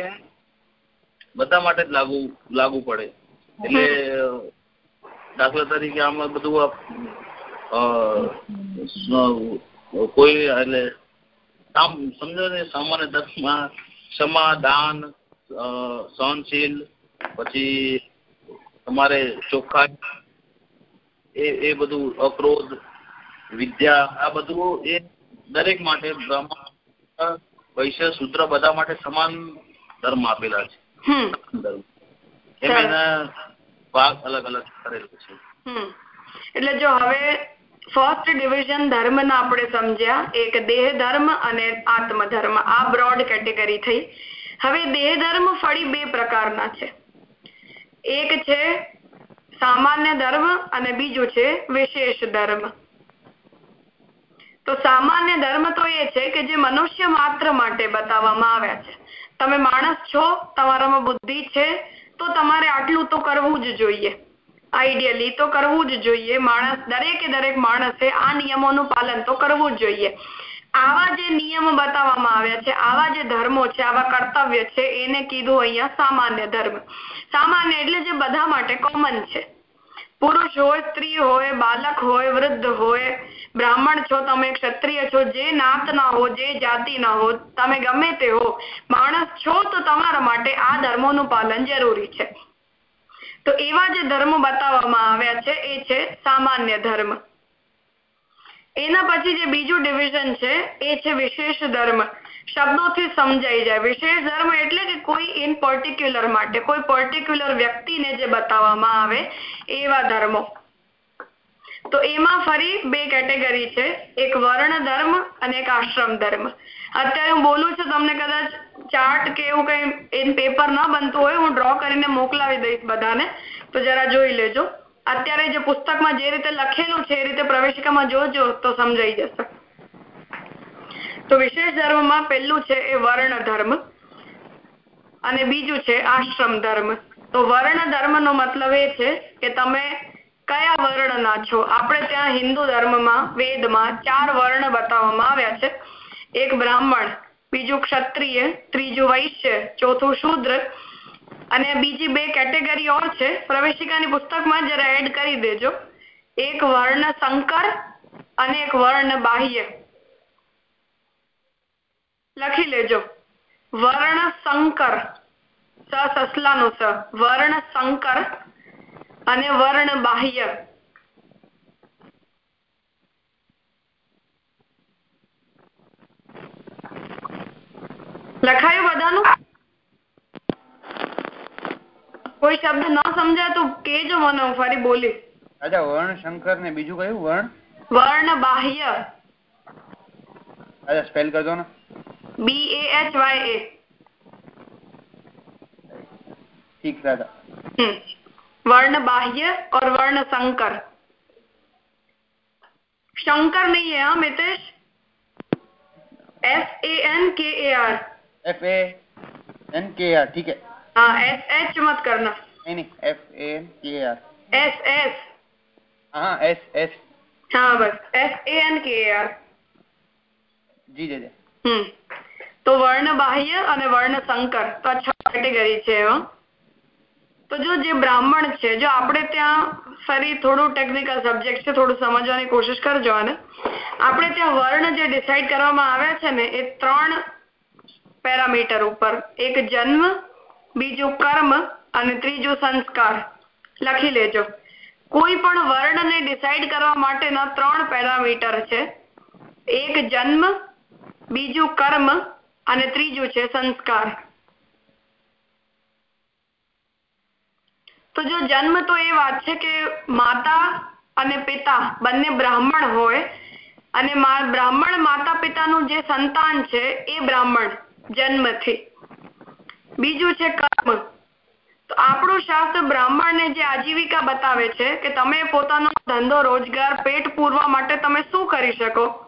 બધા માટે જ લાગુ લાગુ પડે. એટલે દાખલા તરીકે આમાં બધું કોઈ એટલે સમજો ને સામાન્ય ધર્મમાં સમાધાન સહનશીલ પછી તમારે ચોખ્ખાઈ એ એ બધું અક્રોધ વિદ્યા આ બધું એ દરેક માટે બ્રાહ્મણ વૈશ્ય સૂત્ર બધા માટે સમાન ધર્મ આપેલા છે. એમ એના ભાગ અલગ અલગ કરેલો છે. એટલે જો હવે ફર્સ્ટ ડિવિઝન ધર્મના આપણે સમજ્યા, એક દેહ ધર્મ અને આત્મ ધર્મ, આ બ્રોડ કેટેગરી થઈ. હવે દેહ ધર્મ ફરી બે પ્રકારના છે. એક છે સામાન્ય ધર્મ અને બીજું છે વિશેષ ધર્મ. તો સામાન્ય ધર્મ તો એ છે કે જે મનુષ્ય માત્ર માટે બતાવવામાં આવ્યા છે. તમે માણસ છો, તમારામાં બુદ્ધિ છે, તો તમારે આટલું તો કરવું જ જોઈએ. આઈડિયલી તો કરવું જ જોઈએ. માણસ, દરેકે દરેક માણસે આ નિયમોનું પાલન તો કરવું જ જોઈએ. આવા જે નિયમો બતાવવામાં આવ્યા છે, આવા જે ધર્મો છે, આવા કર્તવ્ય છે, એને કીધું અહીંયા સામાન્ય ધર્મ. સામાન્ય એટલે જે બધા માટે કોમન છે. પુરુષ હોય, સ્ત્રી હોય, બાલક હોય, વૃદ્ધ હોય, બ્રાહ્મણ છો તમે, ક્ષત્રિય છો, જે નાતના હો, જે જાતિના હો, તમે ગમે તે હો, માણસ છો તો તમારા માટે આ ધર્મોનું પાલન જરૂરી છે. તો એવા જે ધર્મ બતાવવામાં આવ્યા છે, એ છે સામાન્ય ધર્મ. એના પછી જે બીજું ડિવિઝન છે, એ છે વિશેષ ધર્મ. શબ્દોથી સમજાઈ જાય. વિશેષ ધર્મ એટલે કે કોઈ ઇન પર્ટિક્યુલર માટે, કોઈ પર્ટિક્યુલર વ્યક્તિને જે બતાવવામાં આવે, એવા ધર્મો. તો એમાં ફરી બે કેટેગરી છે. એક વર્ણ ધર્મ અને એક આશ્રમ ધર્મ. અત્યારે હું બોલું છું, તમને કદાચ ચાર્ટ કે એવું કઈ પેપર ન બનતું હોય, હું ડ્રો કરીને મોકલાવી દઈશ બધાને. તો જરા જોઈ લેજો. અત્યારે જે પુસ્તકમાં જે રીતે લખેલું છે, એ રીતે પ્રવેશિકામાં જોજો, તો સમજાઈ જશે. તો વિશેષ ધર્મમાં પહેલું છે એ વર્ણ ધર્મ અને બીજું છે આશ્રમ ધર્મ. તો વર્ણ ધર્મનો મતલબ એ છે કે તમે કયા વર્ણના છો? આપણે ત્યાં હિન્દુ ધર્મમાં વેદમાં ચાર વર્ણ બતાવવામાં આવ્યા છે. એક બ્રાહ્મણ, બીજું ક્ષત્રિય, ત્રીજું વૈશ્ય, ચોથું શૂદ્ર અને બીજી બે કેટેગરી ઓર છે. પ્રવેશિકાની પુસ્તકમાં જરા એડ કરી દેજો. એક વર્ણ સંકર અને એક વર્ણ બાહ્ય. લખી લેજો. વર્ણ સંકર સસલાનું સ. વર્ણ સંકર અને વર્ણ બાહ્ય. લખાયું બધાનું કોઈ શબ્દ ન સમજાય તો કેજો મને હું ફરી બોલીશ અચ્છા વર્ણ શંકર ને બીજું કયું વર્ણ વર્ણ બાહ્ય અચ્છા સ્પેલ કરજો ને બી એ એચ વાય એ ठीक दादा वर्ण बाह्य और वर्ण संकर शंकर नहीं है हाँ Mitesh S A N K A are F A N K R ठीक है हाँ एस एच मत करना नहीं नहीं F A N K R S S हाँ एस एस हाँ बस S A N K A R G जी जी હમ તો વર્ણ બાહ્ય અને વર્ણ સંકર તો આ છ કેટેગરી છે એમાં તો જો જે બ્રાહ્મણ છે જો આપણે ત્યાં ફરી થોડું ટેકનિકલ સબ્જેક્ટ છે થોડું સમજવાની કોશિશ કરજો અને આપણે ત્યાં વર્ણ જે ડિસાઈડ કરવામાં આવ્યા છે ને એ ત્રણ પેરામીટર ઉપર એક જન્મ, બીજું કર્મ અને ત્રીજું સંસ્કાર. લખી લેજો. કોઈ પણ વર્ણને ડિસાઈડ કરવા માટેના ત્રણ પેરામીટર છે. એક જન્મ, બીજું કર્મ અને ત્રીજું છે સંસ્કાર. તો જો જન્મ તો એ વાત છે કે માતા અને પિતા બંને બ્રાહ્મણ હોય અને બ્રાહ્મણ માતા પિતાનું જે સંતાન છે એ બ્રાહ્મણ. જન્મથી. બીજું છે કર્મ. તો આપણું શાસ્ત્ર બ્રાહ્મણને જે આજીવિકા બતાવે છે કે તમે પોતાનો ધંધો, રોજગાર, પેટ પૂરવા માટે તમે શું કરી શકો?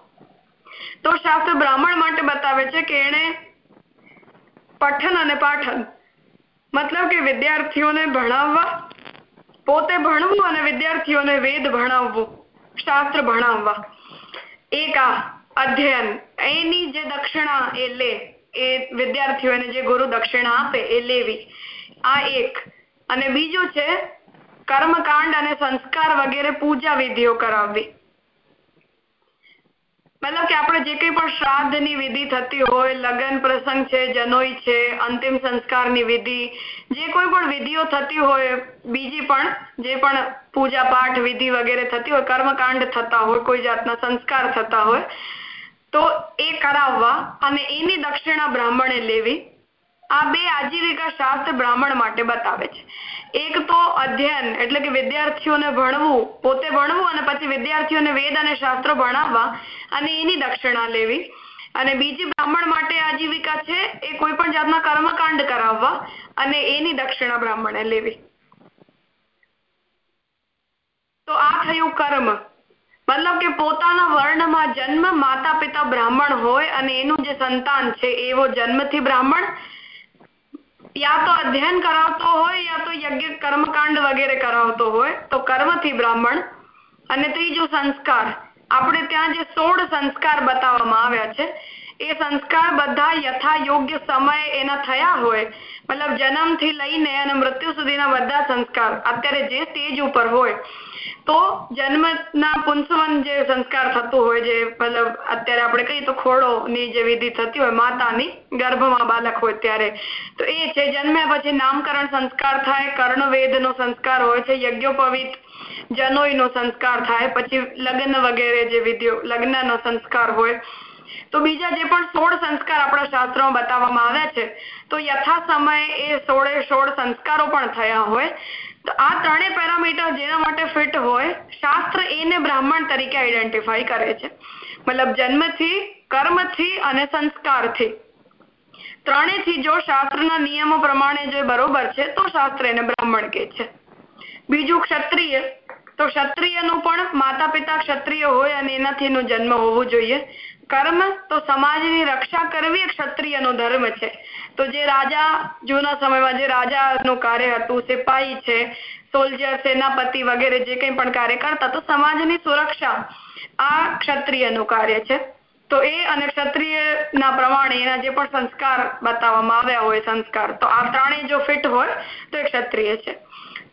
તો શાસ્ત્ર બ્રાહ્મણ માટે બતાવે છે કે એને પઠન અને પાઠન, મતલબ કે વિદ્યાર્થીઓને ભણાવવા, પોતે ભણવું અને વિદ્યાર્થીઓને વેદ ભણાવવું, શાસ્ત્ર ભણાવવા. એક અધ્યયન. એની જે દક્ષિણા એ લે. એ વિદ્યાર્થીઓને જે ગુરુ દક્ષિણા આપે એ લેવી. આ એક. અને બીજું છે, કર્મકાંડ અને સંસ્કાર વગેરે પૂજા વિધિઓ કરાવવી. મતલબ કે આપણે જે કંઈ પણ શ્રાદ્ધની વિધિ થતી હોય, લગ્ન પ્રસંગ છે, જનોઈ છે, અંતિમ સંસ્કારની વિધિ, જે કોઈ પણ વિધિઓ થતી હોય, બીજી પણ જે પણ પૂજા પાઠ વિધિ વગેરે થતી હોય, કર્મકાંડ થતા હોય, કોઈ જાતના સંસ્કાર થતા હોય તો એ કરાવવા અને એની દક્ષિણા બ્રાહ્મણે લેવી. આ બે આજીવિકા શાસ્ત્ર બ્રાહ્મણ માટે બતાવે છે. એક તો અધ્યયન, એટલે કે વિદ્યાર્થીઓને ભણવું, પોતે ભણવું અને પછી વિદ્યાર્થીઓને વેદ અને શાસ્ત્રો ભણાવવા અને એની દક્ષિણા લેવી. અને બીજી બ્રાહ્મણ માટે આજીવિકા છે એ કોઈ પણ જાતના કર્મકાંડ કરાવવા અને એની દક્ષિણા બ્રાહ્મણે લેવી. તો આ થયું કર્મ. મતલબ કે પોતાના વર્ણમાં જન્મ માતા પિતા બ્રાહ્મણ હોય અને એનું જે સંતાન છે, એવો જન્મથી બ્રાહ્મણ, યા તો અધ્યયન કરાવતો હોય, યા તો યજ્ઞ કર્મકાંડ વગેરે કરાવતો હોય, તો કર્મથી બ્રાહ્મણ. અને ત્રીજો સંસ્કાર, આપણે ત્યાં જે સોળ સંસ્કાર બતાવવામાં આવ્યા છે, એ સંસ્કાર બધા યથા યોગ્ય સમય એના થયા હોય. મતલબ જન્મથી લઈને અને મૃત્યુ સુધીના બધા સંસ્કાર, અત્યારે જે સ્ટેજ ઉપર હોય તો જન્મના પુંસવન જે સંસ્કાર થતું હોય જે, મતલબ અત્યારે આપણે કહીએ તો ખોડોની જે વિધિ થતી હોય, માતાની, ગર્ભમાં બાળક હોય ત્યારે, તો એ છે, જન્મ્યા પછી નામકરણ સંસ્કાર થાય, કર્ણવેદનો સંસ્કાર હોય છે, યજ્ઞોપવિત જનોઈનો સંસ્કાર થાય, પછી લગ્ન વગેરે જે વિધિઓ, લગ્નનો સંસ્કાર હોય. તો બીજા જે પણ સોળ સંસ્કાર આપણા શાસ્ત્રોમાં બતાવવામાં આવ્યા છે, તો યથા સમયે એ સોળે સોળ સંસ્કારો પણ થયા હોય. તો આ ત્રણેય પેરામીટર જેના માટે ફિટ હોય, શાસ્ત્ર એને બ્રાહ્મણ તરીકે આઈડેન્ટિફાઈ કરે છે. મતલબ જન્મથી, કર્મથી અને સંસ્કારથી. ત્રણેયથી જો શાસ્ત્રના નિયમો પ્રમાણે જો બરોબર છે, તો શાસ્ત્ર એને બ્રાહ્મણ કહે છે. બીજું ક્ષત્રિય. તો ક્ષત્રિયનું પણ માતા પિતા ક્ષત્રિય હોય અને એનાથી એનો જન્મ હોવો જોઈએ. કર્મ તો સમાજની રક્ષા કરવી એ ક્ષત્રિયનો ધર્મ છે. તો જે રાજા, જૂના સમયમાં જે રાજાનું કાર્ય હતું, સિપાહી છે સોલ્જર સેનાપતિ વગેરે જે કંઈ પણ કાર્ય કરતા, તો સમાજની સુરક્ષા આ ક્ષત્રિયનું કાર્ય છે. તો એ અને ક્ષત્રિયના પ્રમાણે એના જે પણ સંસ્કાર બતાવવામાં આવ્યા હોય, સંસ્કાર, તો આ ત્રણેય જો ફિટ હોય, તો એ ક્ષત્રિય છે.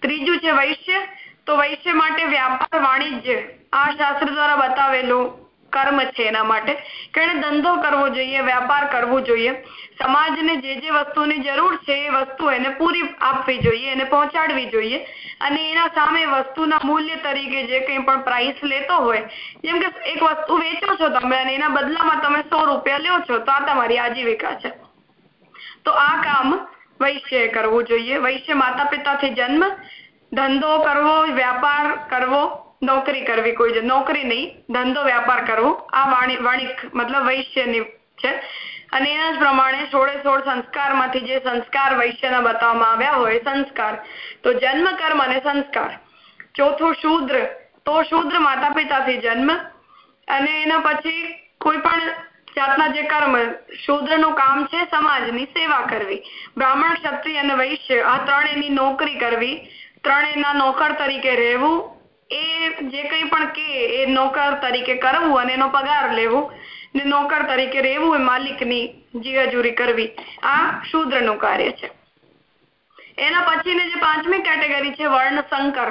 ત્રીજું છે વૈશ્ય, તો વૈશ્ય માટે વ્યાપાર, વાણિજ્ય, આ શાસ્ત્ર દ્વારા બતાવેલું કર્મ છે એના માટે કે ધંધો કરવો જોઈએ વેપાર કરવો જોઈએ. સમાજને જે જે વસ્તુની જરૂર છે એ વસ્તુ એને પૂરી આપવી જોઈએ, એને પહોંચાડવી જોઈએ. અને એના સામે વસ્તુના મૂલ્ય તરીકે જે કંઈ પણ પ્રાઇસ લેતો હોય, જેમ કે એક વસ્તુ વેચો છો તમે અને એના બદલામાં તમે સો રૂપિયા લ્યો છો, તો આ તમારી આજીવિકા છે. તો આ કામ વૈશ્ય કરવું જોઈએ. વૈશ્ય માતા પિતાથી જન્મ, ધંધો કરવો, વ્યાપાર કરવો નોકરી કરવી કોઈ નોકરી નહીં, ધંધો વ્યાપાર કરવો. આ વાણિક મતલબ વૈશ્યની છે. અને એના જ પ્રમાણે સોળે સોળ સંસ્કારમાંથી જે સંસ્કાર વૈશ્યના બતાવવામાં આવ્યા હોય, સંસ્કાર. તો જન્મ, કર્મ અને સંસ્કાર. ચોથું શૂદ્ર. તો શૂદ્ર માતા પિતાથી જન્મ. અને એના પછી કોઈ પણ જાતના જે કર્મ, શૂદ્રનું કામ છે, સમાજની સેવા કરવી. બ્રાહ્મણ, ક્ષત્રિય અને વૈશ્ય, આ ત્રણેયની નોકરી કરવી. ત્રણેયના નોકર તરીકે રહેવું. એ જે કંઈ પણ કે, એ નોકર તરીકે કરવું અને એનો પગાર લેવો, ને નોકર તરીકે રહેવું એ માલિકની જીવાજૂરી કરવી, આ શૂદ્રનું કાર્ય છે. એના પછીની જે પાંચમી કેટેગરી છે વર્ણ સંકર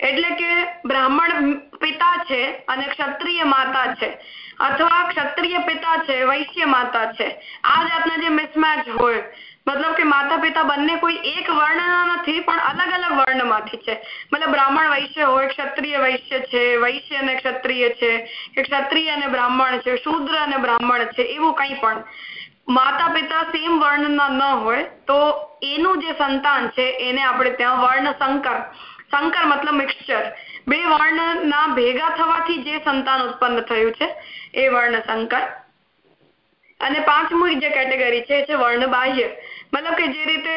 એટલે કે બ્રાહ્મણ પિતા છે અને ક્ષત્રિય માતા છે, અથવા ક્ષત્રિય પિતા છે, વૈશ્ય માતા છે. આ જાતના જે મિસમેચ હોય મતલબ કે માતા પિતા બંને કોઈ એક વર્ણના નથી, પણ અલગ અલગ વર્ણમાંથી છે. મતલબ બ્રાહ્મણ વૈશ્ય હોય, ક્ષત્રિય વૈશ્ય છે, વૈશ્ય અને ક્ષત્રિય છે, કે ક્ષત્રિય અને બ્રાહ્મણ છે, શૂદ્ર અને બ્રાહ્મણ છે, એવું કંઈ પણ. માતા પિતા સેમ વર્ણના ન હોય, તો એનું જે સંતાન છે, એને આપણે ત્યાં વર્ણ સંકર. સંકર મતલબ મિક્સચર બે વર્ણના ભેગા થવાથી જે સંતાન ઉત્પન્ન થયું છે, એ વર્ણ સંકર. અને પાંચમું જે કેટેગરી છે છે વર્ણ બાહ્ય. મતલબ કે જે રીતે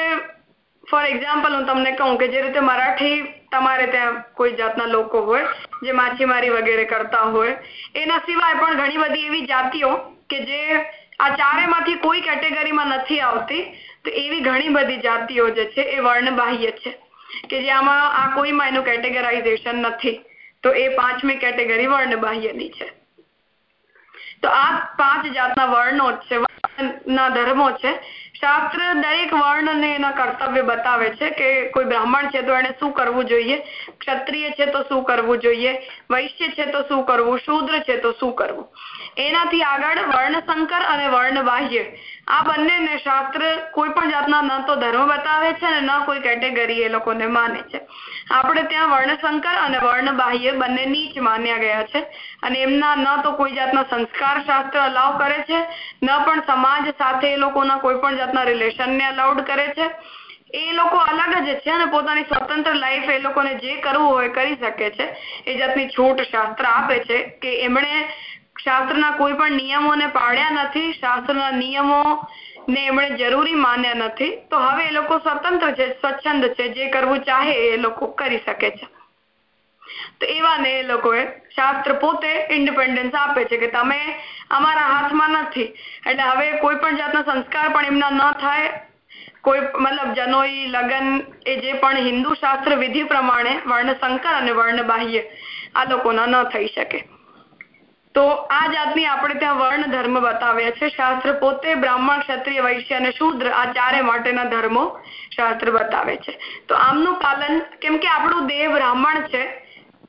ફોર એક્ઝામ્પલ હું તમને કહું કે જે રીતે મરાઠી તમારે ત્યાં કોઈ જાતના લોકો હોય, જે માછીમારી વગેરે કરતા હોય, એના સિવાય પણ ઘણી બધી એવી જાતિઓ કે જે આ ચારેમાંથી કોઈ કેટેગરીમાં નથી આવતી, તો એવી ઘણી બધી જાતિઓ જે છે એ વર્ણ બાહ્ય છે. કે જે આમાં, આ કોઈમાં એનું કેટેગરાઇઝેશન નથી. તો એ પાંચમી કેટેગરી વર્ણ બાહ્યની છે. તો આ પાંચ જાતના વર્ણો છે ના ધર્મો છે શાસ્ત્ર દરેક વર્ણને એના કર્તવ્ય બતાવે છે કે કોઈ બ્રાહ્મણ છે તો એને શું કરવું જોઈએ? ક્ષત્રિય છે તો શું કરવું જોઈએ? વૈશ્ય છે તો શું કરવું? શૂદ્ર છે તો શું કરવું? એનાથી આગળ વર્ણશંકર અને વર્ણ બાહ્ય આ બંનેને શાસ્ત્ર કોઈ પણ જાતના ન તો ધર્મ બતાવે છે અને ન કોઈ કેટેગરી એ લોકોને માને છે. આપણે ત્યાં વર્ણશંકર અને વર્ણ બાહ્ય બંને નીચ માન્યા ગયા છે અને એમના ન તો કોઈ જાતના સંસ્કાર શાસ્ત્ર અલાવ કરે છે, ન પણ સમાજ સાથે એ લોકોના કોઈ પણ જાતના રિલેશનને અલાઉડ કરે છે. એ લોકો અલગ જ છે અને પોતાની સ્વતંત્ર લાઈફ એ લોકોને જે કરવું હોય કરી શકે છે. એ જાતની છૂટ શાસ્ત્ર આપે છે કે એમણે શાસ્ત્રના કોઈ પણ નિયમોને પાળ્યા નથી, શાસ્ત્રના નિયમો ને એમણે જરૂરી માન્યા નથી, તો હવે એ લોકો સ્વતંત્ર છે, સ્વચ્છંદ છે, જે કરવું ચાહે એ લોકો કરી શકે છે. તો એવા ને એ લોકોએ શાસ્ત્ર પોતે ઇન્ડિપેન્ડન્સ આપે છે કે તમે અમારા હાથમાં નથી. એટલે હવે કોઈ પણ જાતના સંસ્કાર પણ એમના ન થાય, કોઈ મતલબ જનોઈ, લગન, એ જે પણ હિન્દુ શાસ્ત્ર વિધિ પ્રમાણે વર્ણ સંકર અને વર્ણ બાહ્ય આ લોકોના ન થઈ શકે. તો આ જાતની આપણે ત્યાં વર્ણ ધર્મ બતાવ્યા છે. શાસ્ત્ર પોતે બ્રાહ્મણ, ક્ષત્રિય, વૈશ્ય અને શૂદ્ર આ ચારે માટેના ધર્મો શાસ્ત્ર બતાવે છે. તો આમનું પાલન કેમ કે આપણું દેહ બ્રાહ્મણ છે,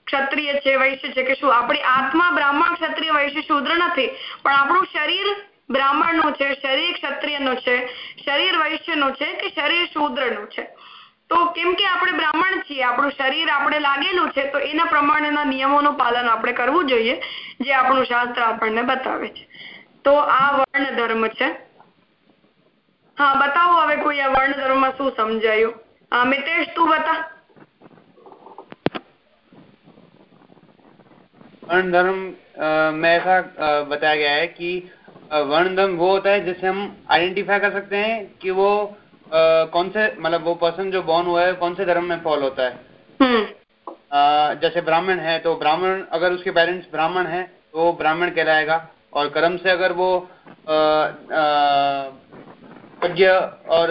ક્ષત્રિય છે, વૈશ્ય છે કે શું? આપણી આત્મા બ્રાહ્મણ, ક્ષત્રિય, વૈશ્ય, શૂદ્ર નથી. પણ આપણું શરીર બ્રાહ્મણનું છે, શરીર ક્ષત્રિયનું છે, શરીર વૈશ્યનું છે કે શરીર શૂદ્રનું છે? તો કેમ કે આપણે બ્રાહ્મણ છીએ આપણું શરીર આપણે લાગેલું છે તો એના પ્રમાણેના નિયમોનું પાલન આપણે કરવું જોઈએ જે આપણું શાસ્ત્ર આપણને બતાવે છે તો આ વર્ણ ધર્મ છે હા બતાવો હવે કોઈ આ વર્ણ ધર્મમાં શું સમજાયું મિતેશ તું બતા वर्ण धर्म में ऐसा बताया गया है कि वर्ण धर्म वो होता है जिससे हम आइडेंटिफाई कर सकते हैं कि वो आ, कौन से मतलब वो पर्सन जो बॉर्न हुआ है कौन से धर्म में फॉल होता है? आ, जैसे ब्राह्मण है तो ब्राह्मण अगर उसके पेरेंट्स ब्राह्मण है तो वो ब्राह्मण कहलाएगा। और कर्म से अगर वो यज्ञ और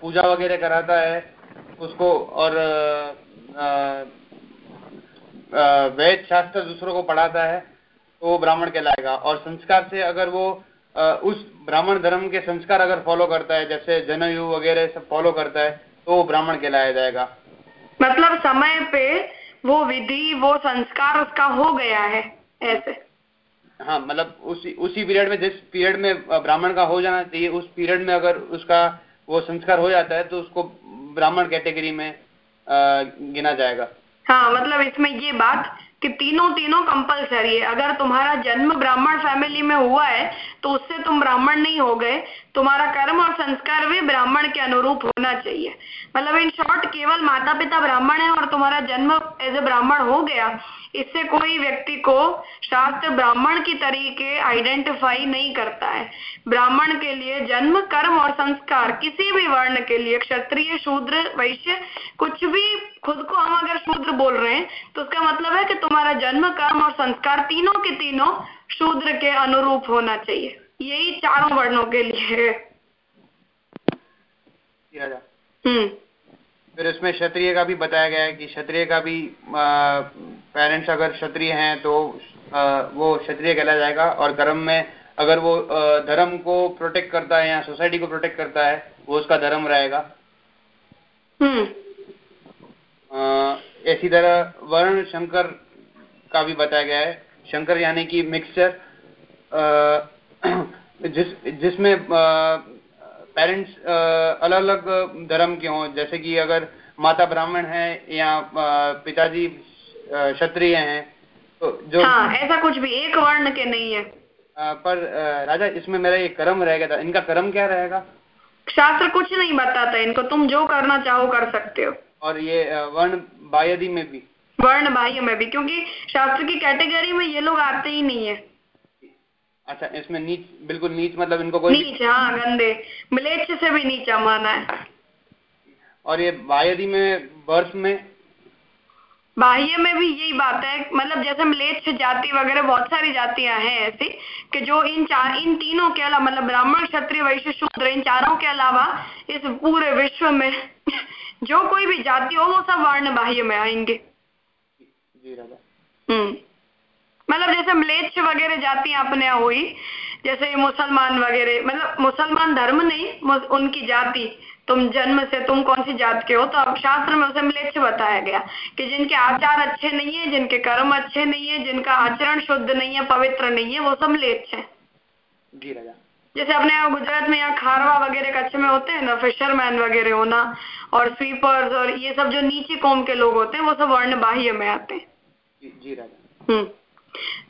पूजा वगैरह कराता है उसको और वेद शास्त्र दूसरों को पढ़ाता है तो वो ब्राह्मण कहलाएगा। और संस्कार से अगर वो उस ब्राह्मण धर्म के संस्कार अगर फॉलो करता है जैसे जनयु वगैरह सब फॉलो करता है तो वो ब्राह्मण कहलाया जाएगा। मतलब समय पे वो विधि वो संस्कार उसका हो गया है ऐसे। हाँ मतलब उसी उसी पीरियड में जिस पीरियड में ब्राह्मण का हो जाना चाहिए उस पीरियड में अगर उसका वो संस्कार हो जाता है तो उसको ब्राह्मण कैटेगरी में गिना जाएगा। हाँ मतलब इसमें ये बात कि तीनों तीनों कंपलसरी है। अगर तुम्हारा जन्म ब्राह्मण फैमिली में हुआ है तो उससे तुम ब्राह्मण नहीं हो गए। तुम्हारा कर्म और संस्कार भी ब्राह्मण के अनुरूप होना चाहिए। मतलब इन शॉर्ट केवल माता पिता ब्राह्मण है और तुम्हारा जन्म एज ए ब्राह्मण हो गया। इससे कोई व्यक्ति को शास्त्र ब्राह्मण की तरीके आइडेंटिफाई नहीं करता है। ब्राह्मण के लिए जन्म कर्म और संस्कार किसी भी वर्ण के लिए क्षत्रिय शूद्र वैश्य कुछ भी खुद को हम अगर शूद्र बोल रहे हैं तो उसका मतलब है कि तुम्हारा जन्म कर्म और संस्कार तीनों के तीनों शूद्र के अनुरूप होना चाहिए। यही चारों वर्णों के लिए है। हम्म। फिर उसमें क्षत्रिय का भी बताया गया है कि क्षत्रिय का भी पेरेंट्स अगर क्षत्रिय हैं तो आ, वो क्षत्रिय कहला जाएगा और कर्म में अगर वो धर्म को प्रोटेक्ट करता है या सोसाइटी को प्रोटेक्ट करता है वो उसका धर्म रहेगा। ऐसी तरह वर्ण शंकर का भी बताया गया है। शंकर यानी कि मिक्सचर जिस जिसमें पेरेंट्स अलग अलग धर्म के हों जैसे कि अगर माता ब्राह्मण है या पिताजी क्षत्रिय हैं तो जो हाँ, ऐसा कुछ भी एक वर्ण के नहीं है। पर राजा इसमें मेरा ये कर्म रहेगा था। इनका कर्म क्या रहेगा? शास्त्र कुछ नहीं बताता इनको तुम जो करना चाहो कर सकते हो। और ये वर्ण बाह्यदी में भी। वर्ण बाह्य में भी क्योंकि शास्त्र की कैटेगरी में ये लोग आते ही नहीं है। अच्छा इसमें नीच बिल्कुल नीच मतलब इनको कोई नीच हाँ गंदे। मिलेच्छ से भी नीचा माना है। और ये बाह्यदी में वर्ष में? बाह्य में भी यही बात है। मतलब जैसे मिलेच्छ जाति वगैरह बहुत सारी जातियाँ हैं ऐसी कि जो इन चार इन तीनों के अलावा मतलब ब्राह्मण क्षत्रिय वैश्य शूद्र इन चारों के अलावा इस पूरे विश्व में जो कोई भी जाति हो वो सब वर्ण बाह्य में आएँगे। जी राजा। हम्म। मतलब जैसे म्लेच्छ वगैरह जाति अपने हुई जैसे मुसलमान वगैरह मतलब मुसलमान धर्म नहीं उनकी जाति तुम जन्म से तुम कौन सी जात के हो? तो अब शास्त्र में उसे म्लेच्छ बताया गया कि जिनके आचार अच्छे नहीं है जिनके कर्म अच्छे नहीं है जिनका आचरण शुद्ध नहीं है पवित्र नहीं है वो सब म्लेच्छ है। जैसे अपने गुजरात में यहाँ खारवा वगैरह कच्छ में होते हैं ना फिशरमैन वगैरह होना और स्वीपर्स और ये सब जो नीचे कौम के लोग होते हैं वो सब वर्ण बाह्य में आते हैं। जी राजा। हम्म।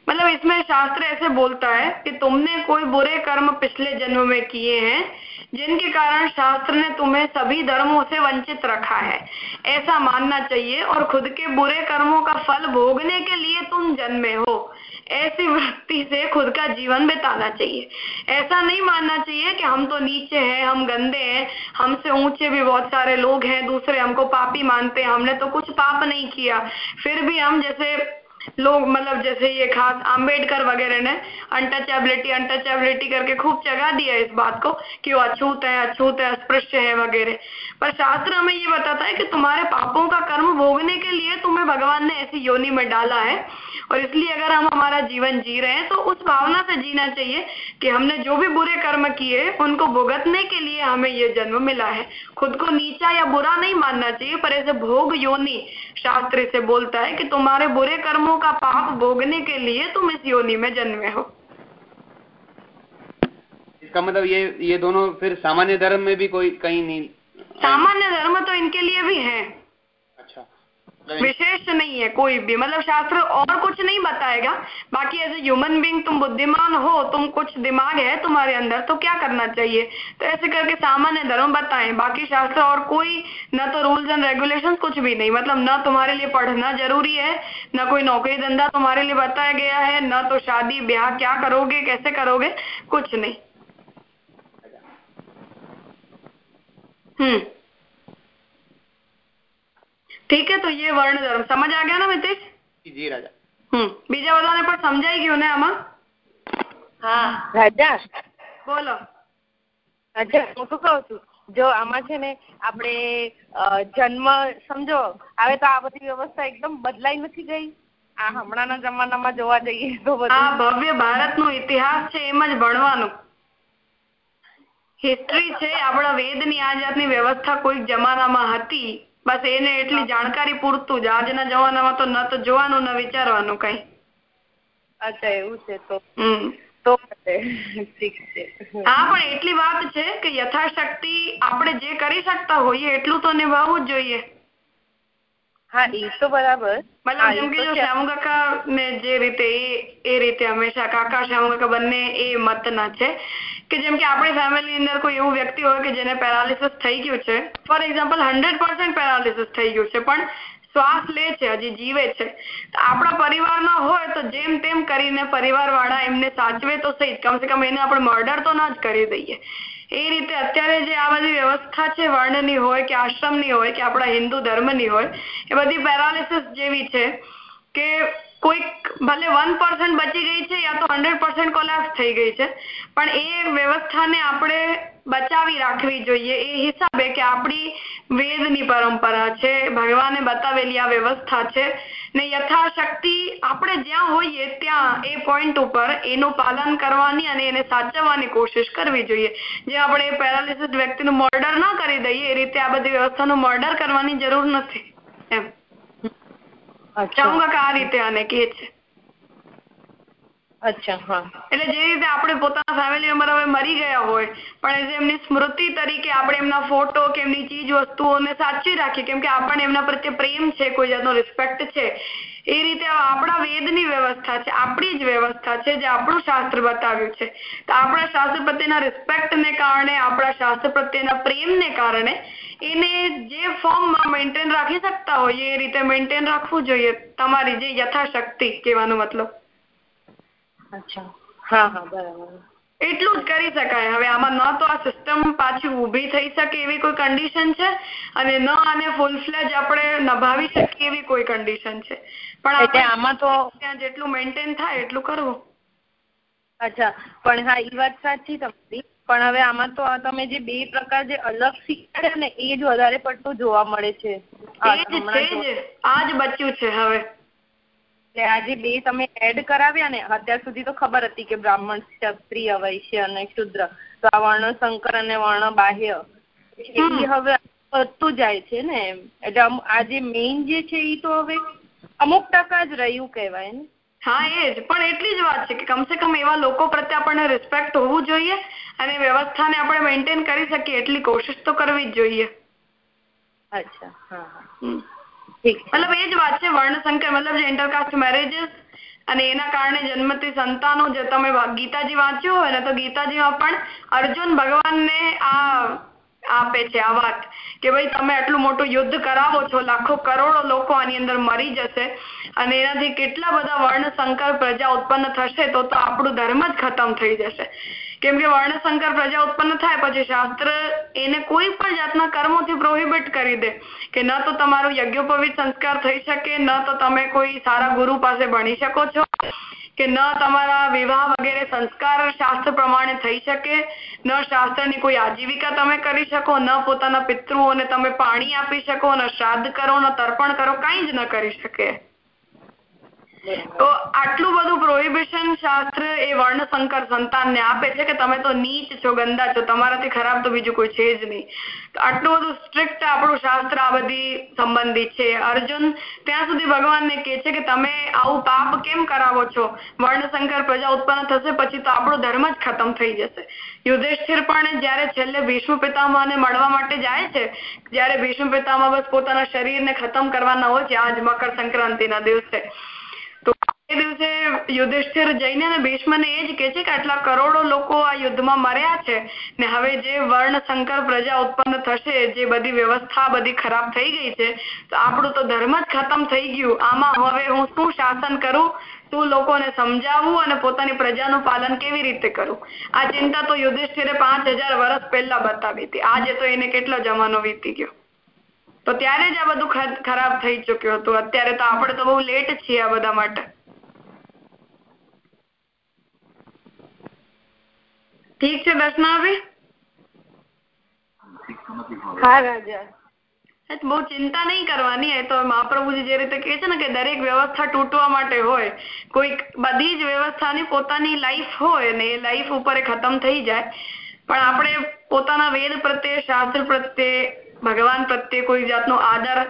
मतलब इसमें शास्त्र ऐसे बोलता है कि तुमने कोई बुरे कर्म पिछले जन्म में किए हैं, जिनके कारण शास्त्र ने तुम्हें सभी धर्मों से वंचित रखा है। ऐसा मानना चाहिए और खुद के बुरे कर्मों का फल भोगने के लिए तुम जन्मे हो। ऐसी वृत्ति से खुद का जीवन बिताना चाहिए। ऐसा नहीं मानना चाहिए कि हम तो नीचे हैं, हम गंदे हैं, हमसे ऊँचे भी बहुत सारे लोग हैं, दूसरे हमको पापी मानते हैं, हमने तो कुछ पाप नहीं किया। फिर भी हम जैसे लोग मतलब जैसे ये खास आम्बेडकर वगैरह ने अनटचेबिलिटी अनटचेबिलिटी करके खूब जगा दिया इस बात को कि वो अछूत है अछूत है, अस्पृश्य है वगैरह। पर शास्त्र हमें ये बताता है कि तुम्हारे पापों का कर्म भोगने के लिए तुम्हें भगवान ने ऐसी योनि में डाला है और इसलिए अगर हम हमारा जीवन जी रहे हैं तो उस भावना से जीना चाहिए कि हमने जो भी बुरे कर्म किए उनको भुगतने के लिए हमें ये जन्म मिला है। खुद को नीचा या बुरा नहीं मानना चाहिए पर ऐसे भोग योनि शास्त्र से बोलता है कि तुम्हारे बुरे कर्मों का पाप भोगने के लिए तुम इस योनि में जन्मे हो। इसका मतलब ये ये दोनों फिर सामान्य धर्म में भी कोई कहीं नहीं सामान्य धर्म तो इनके लिए भी है। विशेष नहीं है, कोई भी। मतलब शास्त्र और कुछ नहीं बताएगा। बाकी एज ए ह्यूमन बींग तुम बुद्धिमान हो, तुम कुछ दिमाग है तुम्हारे अंदर तो क्या करना चाहिए? तो ऐसे करके सामान्य धर्म बताएँ। बाकी शास्त्र और कोई, न तो रूल्स एंड रेगुलेशंस कुछ भी नहीं। मतलब न तुम्हारे लिए पढ़ना ज़रूरी है, न कोई नौकरी धंधा तुम्हारे लिए बताया गया है, न तो शादी, ब्याह, क्या करोगे, कैसे करोगे, कुछ नहीं। हम्म। ठीक है तो ये वर्ण धर्म समझ आ गया ना मितेश જી રાજા હમ બીજા બધાને પણ સમજાઈ ગયું ને આમાં હા રાજા બોલો રાજા હું શું કહું છું જો આમાં છે ને આપણે અ, જન્મ સમજો હવે તો આ બધી વ્યવસ્થા એકદમ બદલાઈ નથી ગઈ આ હમણાંના જમાનામાં જોવા જઈએ તો આ બધું ભવ્ય ભારતનો ઇતિહાસ છે એમ જ ભણવાનું હિસ્ટ્રી છે આપણા વેદની આ જાતની વ્યવસ્થા કોઈક જમાનામાં હતી બસ એને એટલી જાણકારી પૂરતું જ આજના જમાનામાં તો ન તો જોવાનું ન વિચારવાનું કઈ. અચ્છા એવું છે તો. તો ઠીક છે. હા પણ એટલી વાત છે કે યથાશક્તિ આપણે જે કરી શકતા હોઈએ એટલું તો નિભાવવું જ જોઈએ. હા એ તો બરાબર. મતલબ જેમ કે જો છે. કાકા ને જે રીતે એ રીતે હંમેશા કાકા શ્યામુ કાકા બંને એ મતના છે. કે જેમ કે આપણી ફેમિલી અંદર કોઈ એવું વ્યક્તિ હોય કે જેને પેરાલિસિસ થઈ ગયું છે. ફોર એક્ઝામ્પલ હંડ્રેડ પેરાલિસિસ થઈ ગયું છે, પણ શ્વાસ લે છે, હજી જીવે છે. આપણા પરિવારના હોય તો જેમ તેમ કરીને પરિવારવાળા એમને સાચવે તો સહી. કમસે કમ એને આપણે મર્ડર તો ના જ કરી દઈએ. એ રીતે અત્યારે જે આ બધી વ્યવસ્થા છે, વર્ણની હોય કે આશ્રમની હોય કે આપણા હિન્દુ ધર્મની હોય, એ બધી પેરાલિસિસ જેવી છે કે કોઈક ભલે વન પર્સન્ટ બચી ગઈ છે યા તો હંડ્રેડ પર્સન્ટ કોલેપ્સ થઈ ગઈ છે. પણ એ વ્યવસ્થાને આપણે બચાવી રાખવી જોઈએ. એ હિસાબે કે આપણી વેદની પરંપરા છે, ભગવાને બતાવેલી આ વ્યવસ્થા છે ને યથાશક્તિ આપણે જ્યાં હોઈએ ત્યાં એ પોઈન્ટ ઉપર એનું પાલન કરવાની અને એને સાચવવાની કોશિશ કરવી જોઈએ. જે આપણે પેરાલિસિસ વ્યક્તિનું મર્ડર ન કરી દઈએ, એ રીતે આ બધી વ્યવસ્થાનું મર્ડર કરવાની જરૂર નથી. એમ. ચાહુંગા આ રીતે આને કહે છે. અચ્છા હા. એટલે જે રીતે આપણે પોતાના ફેમિલી મેમ્બર હવે મરી ગયા હોય પણ જે એમની સ્મૃતિ તરીકે આપણે એમના ફોટો કે એમની ચીજ વસ્તુઓને સાચવી રાખીએ કેમ કે આપણને એમના પ્રત્યે પ્રેમ છે કોઈ જાતનો રિસ્પેક્ટ છે. એ રીતે આપણા વેદની વ્યવસ્થા છે આપણી જ વ્યવસ્થા છે જે આપણું શાસ્ત્ર બતાવ્યું છે. તો આપણા શાસ્ત્ર પ્રત્યેના રિસ્પેક્ટને કારણે આપણા શાસ્ત્ર પ્રત્યેના પ્રેમને કારણે એને જે ફોર્મમાં મેન્ટેન રાખી શકતા હોઈએ એ રીતે મેન્ટેન રાખવું જોઈએ. તમારી જે યથાશક્તિ કહેવાનો મતલબ. અચ્છા. હા હા બરાબર. એટલું જ કરી શકાય. હવે આમાં ન તો આ સિસ્ટમ પાછી ઊભી થઈ શકે એવી કોઈ કન્ડિશન છે? અને ન આને ફૂલ ફ્લેજ આપણે નભાવી શકીએ એવી કોઈ કન્ડિશન છે? પણ આપણે આમાં તો ત્યાં જેટલું મેન્ટેન થાય એટલું કરવું. અચ્છા. પણ હા એ વાત સાચી તમારી. પણ હવે આમાં તો તમે જે બે પ્રકાર જે અલગ શીખવાડ્યા ને એ જ વધારે પડતું જોવા મળે છે. આ જ હમણાં છે જો- જ આ જ બચ્યું છે હવે. એટલે આ બે તમે એડ કરાવ્યા ને અત્યાર સુધી તો ખબર હતી કે બ્રાહ્મણ ક્ષત્રિય વૈશ્ય અને શુદ્ર. તો આ વર્ણ સંકર અને વર્ણ બાહ્ય એ હવે વધતું જાય છે ને એમ. એટલે આજે આ જે મેઇન જે છે એ તો હવે અમુક ટકા જ રહ્યું કહેવાય ને. હા એ જ પણ એટલી જ વાત છે કે કમસે કમ એવા લોકો પ્રત્યે આપણને રિસ્પેક્ટ હોવું જોઈએ અને વ્યવસ્થાને આપણે મેન્ટેન કરી શકીએ એટલી કોશિશ તો કરવી જ જોઈએ. અચ્છા હા હા. હમ. ઠીક મતલબ એ જ વાત છે વર્ણસંકર મતલબ જે ઇન્ટરકાસ્ટ મેરેજીસ અને એના કારણે જન્મતી સંતાનો જે તમે ગીતાજી વાંચ્યું હોય ને તો ગીતાજીમાં પણ અર્જુન ભગવાનને આ આપે છે આ વાત કે ભાઈ તમે આટલું મોટું યુદ્ધ કરાવો છો, લાખો કરોડો લોકો આની અંદર મરી જશે અને એનાથી કેટલા બધા વર્ણ સંકર પ્રજા ઉત્પન્ન થશે તો તો આપણું ધર્મ જ ખતમ થઈ જશે. કેમ કે વર્ણશંકર પ્રજા ઉત્પન્ન થાય પછી શાસ્ત્ર એને કોઈ પણ જાતના કર્મોથી પ્રોહિબિટ કરી દે કે ન તો તમારો યજ્ઞોપવિત સંસ્કાર થઈ શકે, ન તો તમે કોઈ સારા ગુરુ પાસે ભણી શકો છો. કે ન તમારા વિવાહ વગેરે સંસ્કાર શાસ્ત્ર પ્રમાણે થઈ શકે, ન શાસ્ત્રની કોઈ આજીવિકા તમે કરી શકો, ન પોતાના પિતૃઓને તમે પાણી આપી શકો, ન શ્રાદ્ધ કરો, ન તર્પણ કરો, કાંઈ જ ન કરી શકે. તો આટલું બધું પ્રોહિબિશન શાસ્ત્ર એ વર્ણશંકર સંતાનને આપે છે કે તમે તો નીચ છો, ગંદા છો, તમારાથી ખરાબ તો બીજું કોઈ છે જ નહીં. તો આટલું બધું સ્ટ્રિક્ટ આપણું શાસ્ત્ર આ બધી સંબંધિત છે. અર્જુન ત્યાં સુધી ભગવાનને કહે છે કે તમે આવું પાપ કેમ કરાવો છો? વર્ણશંકર પ્રજા ઉત્પન્ન થશે પછી તો આપણો ધર્મ જ ખતમ થઈ જશે. યુધિષ્ઠિર પણ જ્યારે છેલ્લે ભીષ્મ પિતામાને મળવા માટે જાય છે, જ્યારે ભીષ્મ પિતામા બસ પોતાના શરીરને ખતમ કરવાના હોય છે. આજ મકર સંક્રાંતિના દિવસે. દિવસે યુધિષ્ઠિર જઈને ને ભીષ્મને એ જ કે છે કે આટલા કરોડો લોકો આ યુદ્ધમાં મર્યા છે ને હવે જે વર્ણ સંકર પ્રજા ઉત્પન્ન થશે, જે બધી વ્યવસ્થા બધી ખરાબ થઈ ગઈ છે, તો આપણું તો ધર્મ જ ખતમ થઈ ગયું. આમાં હવે હું શું શાસન કરું? શું લોકોને સમજાવવું અને પોતાની પ્રજાનું પાલન કેવી રીતે કરું? આ ચિંતા તો યુધિષ્ઠિરે પાંચ વર્ષ પહેલા બતાવી હતી. આજે તો એને કેટલો જમાનો વીતી ગયો. તો ત્યારે જ આ બધું ખરાબ થઈ ચુક્યું હતું. અત્યારે તો આપણે તો બહુ લેટ છીએ આ બધા માટે. ઠીક છે દર્શના દર્શનાભી હા રાજા. બહુ ચિંતા નહીં કરવાની એ તો મહાપ્રભુજી જે રીતે કહે છે ને કે દરેક વ્યવસ્થા તૂટવા માટે હોય કોઈક બધી જ વ્યવસ્થાની પોતાની લાઈફ હોય ને એ લાઈફ ઉપર એ ખતમ થઈ જાય. પણ આપણે પોતાના વેદ પ્રત્યે શાસ્ત્ર પ્રત્યે ભગવાન પ્રત્યે કોઈ જાતનો આદર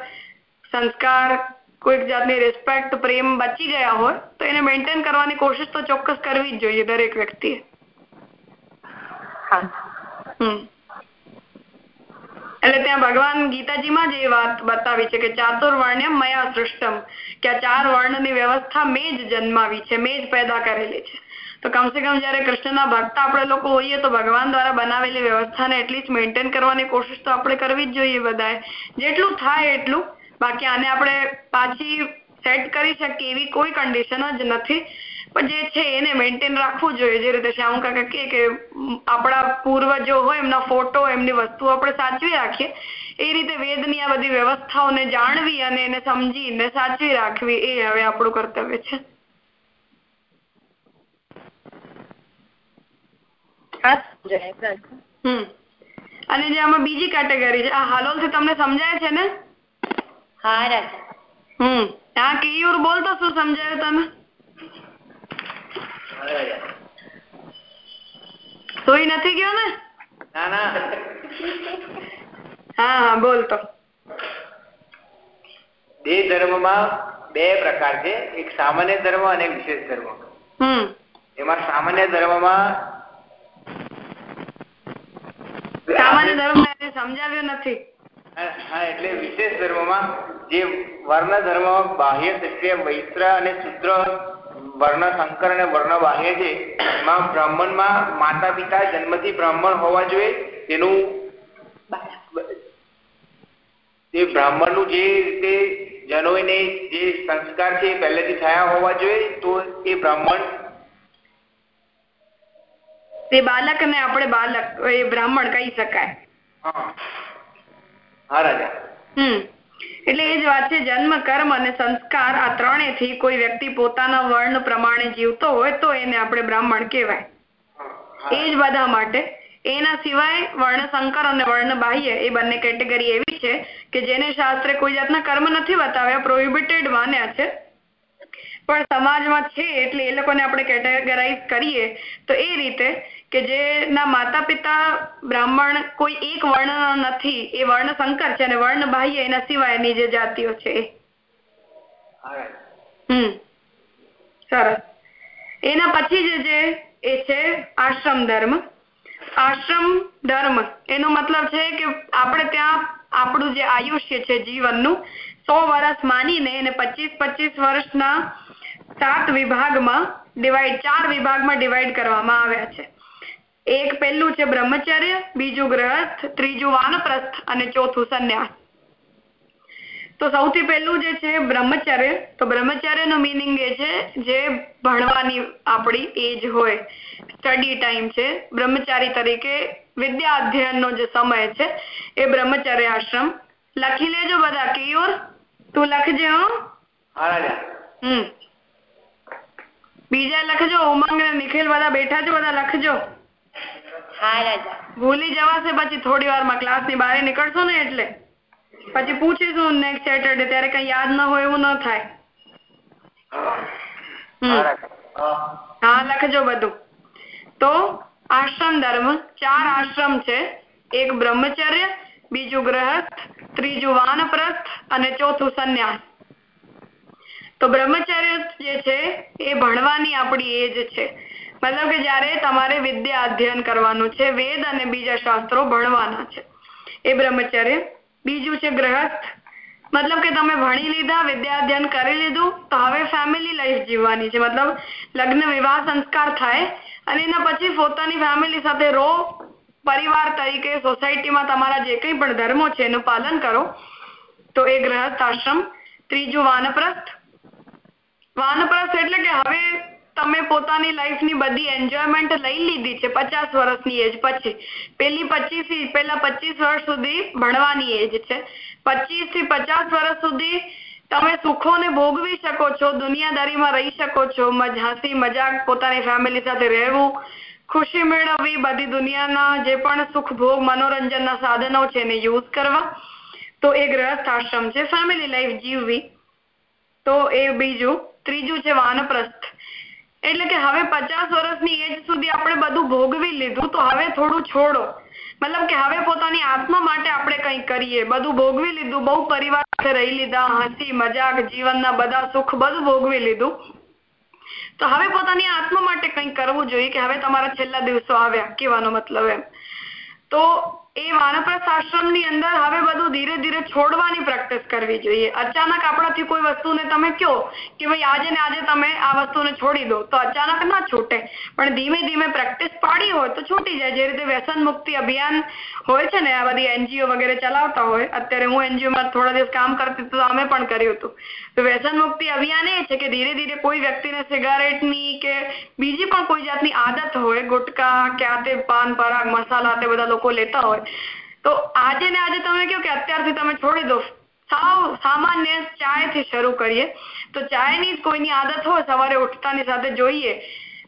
સંસ્કાર કોઈક જાતની રિસ્પેક્ટ પ્રેમ બચી ગયા હોય તો એને મેન્ટેન કરવાની કોશિશ તો ચોક્કસ કરવી જ જોઈએ દરેક વ્યક્તિએ. એટલે ત્યાં ભગવાન ગીતાજીમાં જ એ વાત બતાવી છે કે ચાતુર્વર્ણ્ય મયા સૃષ્ટમ. કે આ ચાર વર્ણની વ્યવસ્થા મેં જ જન્માવી છે, મેં જ પેદા કરેલી છે. તો કમસે કમ જયારે કૃષ્ણના ભક્ત આપણે લોકો હોઈએ તો ભગવાન દ્વારા બનાવેલી વ્યવસ્થાને એટલીસ્ટ મેન્ટેન કરવાની કોશિશ તો આપણે કરવી જ જોઈએ બધાએ. જેટલું થાય એટલું. બાકી આને આપણે પાછી સેટ કરી શકીએ એવી કોઈ કન્ડિશન જ નથી. પણ જે છે એને મેન્ટેન રાખવું જોઈએ. જે રીતે શ્યામ કાકા કે કે આપણા પૂર્વજો હોય એમના ફોટો એમની વસ્તુ આપણે સાચવી રાખીએ. એ રીતે વેદની આ બધી વ્યવસ્થાઓને જાણવી અને એને સમજીને સાચવી રાખવી એ હવે આપણું કર્તવ્ય છે. અને જે આમાં બીજી કેટેગરી છે આ હાલોલથી તમને સમજાય છે ને? હા રાજા. હમ. હા કેયુર બોલ તો શું સમજાયું તને સોઈ નથી ગયો ને? ના ના. હા હા બોલ તો. દેહ ધર્મમાં બે પ્રકાર છે. એક સામાન્ય ધર્મ અને વિશેષ ધર્મ. એમાં સામાન્ય ધર્મમાં સામાન્ય ધર્મ સમજાવ્યો નથી. હા એટલે વિશેષ ધર્મમાં જે વર્ણ ધર્મ બાહ્ય ક્ષત્રિય વૈશ્ર અને શુદ્ર વર્ણ સંકર અને વર્ણ બાહ્ય છે. એમાં બ્રાહ્મણમાં માતા પિતા જન્મથી બ્રાહ્મણ હોવા જોઈએ. તેનું તે બ્રાહ્મણનું જે રીતે જનોઈને જે સંસ્કાર છે પહેલેથી થયા હોવા જોઈએ તો એ બ્રાહ્મણ તે બાલકને આપણે બાલક એ બ્રાહ્મણ કહી શકાય. હા રાજા. હમ. એટલે એ જ વાત છે, જન્મ, કર્મ અને સંસ્કાર આ ત્રણેયથી કોઈ વ્યક્તિ પોતાના વર્ણ પ્રમાણે જીવતો હોય તો એને આપણે બ્રાહ્મણ કહેવાય. એ જ બધા માટે. એના સિવાય વર્ણ સંકર અને વર્ણ બાહ્ય એ બંને કેટેગરી એવી છે કે જેને શાસ્ત્રે કોઈ જાતના કર્મ નથી બતાવ્યા પ્રોહિબિટેડ માન્યા છે. પણ સમાજમાં છે એટલે એ લોકોને આપણે કેટેગરાઈઝ કરીએ તો એ રીતે કે જેના માતા પિતા બ્રાહ્મણ કોઈ એક વર્ણ નથી, એ વર્ણ સંકર છે અને વર્ણ બાહ્ય એના સિવાયની જે જાતિઓ છે હમ. સરસ. એના પછી જે છે, એ છે આશ્રમ ધર્મ. આશ્રમ ધર્મ, એનો મતલબ છે કે આપણે ત્યાં આપણું જે આયુષ્ય છે જીવનનું, સો વર્ષ માનીને એને પચીસ પચીસ વર્ષના સાત વિભાગમાં ડિવાઈડ ચાર વિભાગમાં ડિવાઈડ કરવામાં આવ્યા છે. એક પહેલું છે બ્રહ્મચર્ય બીજું ગ્રહસ્થ ત્રીજું વાનપ્રસ્થ અને ચોથું સંન્યાસ. તો સૌથી પહેલું જે છે બ્રહ્મચર્ય તો બ્રહ્મચર્ય નો મિનિંગ એ છે જે ભણવાની આપણી એજ હોય સ્ટડી ટાઈમ છે બ્રહ્મચારી તરીકે વિદ્યા અધ્યયનનો જે સમય છે એ બ્રહ્મચર્ય આશ્રમ લખી લેજો બધા કેયુર તું લખજે હમ. બીજા લખજો ઉમંગ નિખિલ બધા બેઠા છો બધા લખજો. હા રાજા ભૂલી જવાશે પછી થોડી વારમાં ક્લાસની બહાર નીકળશો ને એટલે. પછી પૂછીશું નેક્સ્ટ સેટરડે ત્યારે કઈ યાદ ન હોય એવું ન થાય. હા લખજો બધું. તો આશ્રમ ધર્મ ચાર આશ્રમ છે. એક બ્રહ્મચર્ય બીજું ગ્રહસ્થ ત્રીજું વાનપ્રસ્થ અને ચોથું સંન્યાસ. તો બ્રહ્મચર્ય જે છે એ ભણવાની આપણી એજ છે. મતલબ કે જ્યારે તમારે વિદ્યા અધ્યયન કરવાનું છે, વેદ અને બીજા શાસ્ત્રો ભણવાના છે. એ બ્રહ્મચર્ય. બીજું છે ગ્રહસ્થ. મતલબ કે તમે ભણી લીધા, વિદ્યા અધ્યયન કરી લીધું, તો હવે ફેમિલી લાઈફ જીવવાની છે. મતલબ લગ્ન, વિવાહ, સંસ્કાર થાય અને એના પછી પોતાની ફેમિલી સાથે રહો. પરિવાર તરીકે સોસાયટીમાં તમારા જે કંઈ પણ ધર્મો છે, એનું પાલન કરો. તો એ ગ્રહસ્થ આશ્રમ. ત્રીજું વાનપ્રસ્થ. વાનપ્રસ્થ એટલે કે હવે તમે પોતાની લાઈફની બધી એન્જોયમેન્ટ લઈ લીધી છે પચાસ વર્ષની એજ પછી. પેલી પચીસ પેલા પચીસ વર્ષ સુધી ભણવાની એજ છે. પચીસથી પચાસ વર્ષ સુધી તમે સુખોને ભોગવી શકો છો, દુનિયાદારીમાં રહી શકો છો હસી, મજાક, પોતાની ફેમિલી સાથે રહેવું, ખુશી મેળવવી, બધી દુનિયાના જે પણ સુખ, ભોગ, મનોરંજનના સાધનો છે એને યુઝ કરવા. તો એ ગ્રહસ્થ આશ્રમ છે ફેમિલી લાઈફ જીવવી. તો એ બીજું, ત્રીજું છે વાનપ્રસ્થ. એટલે કે હવે પચાસ વર્ષની એજ સુધી આપણે બધું ભોગવી લીધું, તો હવે થોડું છોડો. મતલબ કે હવે પોતાની આત્મા માટે આપણે કંઈક કરીએ. બધું ભોગવી લીધું, બહુ પરિવાર સાથે રહી લીધા, હસી, મજાક, જીવનના બધા સુખ બધું ભોગવી લીધું. તો હવે પોતાની આત્મા માટે કંઈક કરવું જોઈએ કે હવે તમારા છેલ્લા દિવસો આવ્યા. કહેવાનો મતલબ એમ. તો એ વાનપ્રસ્થ આશ્રમની અંદર હવે બધું ધીરે ધીરે છોડવાની પ્રેક્ટિસ કરવી જોઈએ. અચાનક આપણાથી કોઈ વસ્તુને તમે કહો કે ભાઈ આજે ને આજે તમે આ વસ્તુને છોડી દો, તો અચાનક ના છૂટે. પણ ધીમે ધીમે પ્રેક્ટિસ પાડી હોય તો છૂટી જાય. જે રીતે વ્યસન મુક્તિ અભિયાન હોય છે ને, આ બધી એનજીઓ વગેરે ચલાવતા હોય, અત્યારે હું એનજીઓમાં થોડા દિવસ કામ કરતી તો અમે પણ કર્યું હતું. તો વ્યસન મુક્તિ અભિયાન એ છે કે ધીરે ધીરે કોઈ વ્યક્તિને સિગારેટની કે બીજી પણ કોઈ જાતની આદત હોય, ગુટકા, કે આ તે પાન, પરાગ, મસાલા તે બધા લોકો લેતા હોય. તો આજે ને આજે તમે કહો કે અત્યારથી તમે છોડી દો. સાવ સામાન્ય ચાયથી શરૂ કરીએ. તો ચાયની કોઈની આદત હોય, સવારે ઉઠતાની સાથે જોઈએ,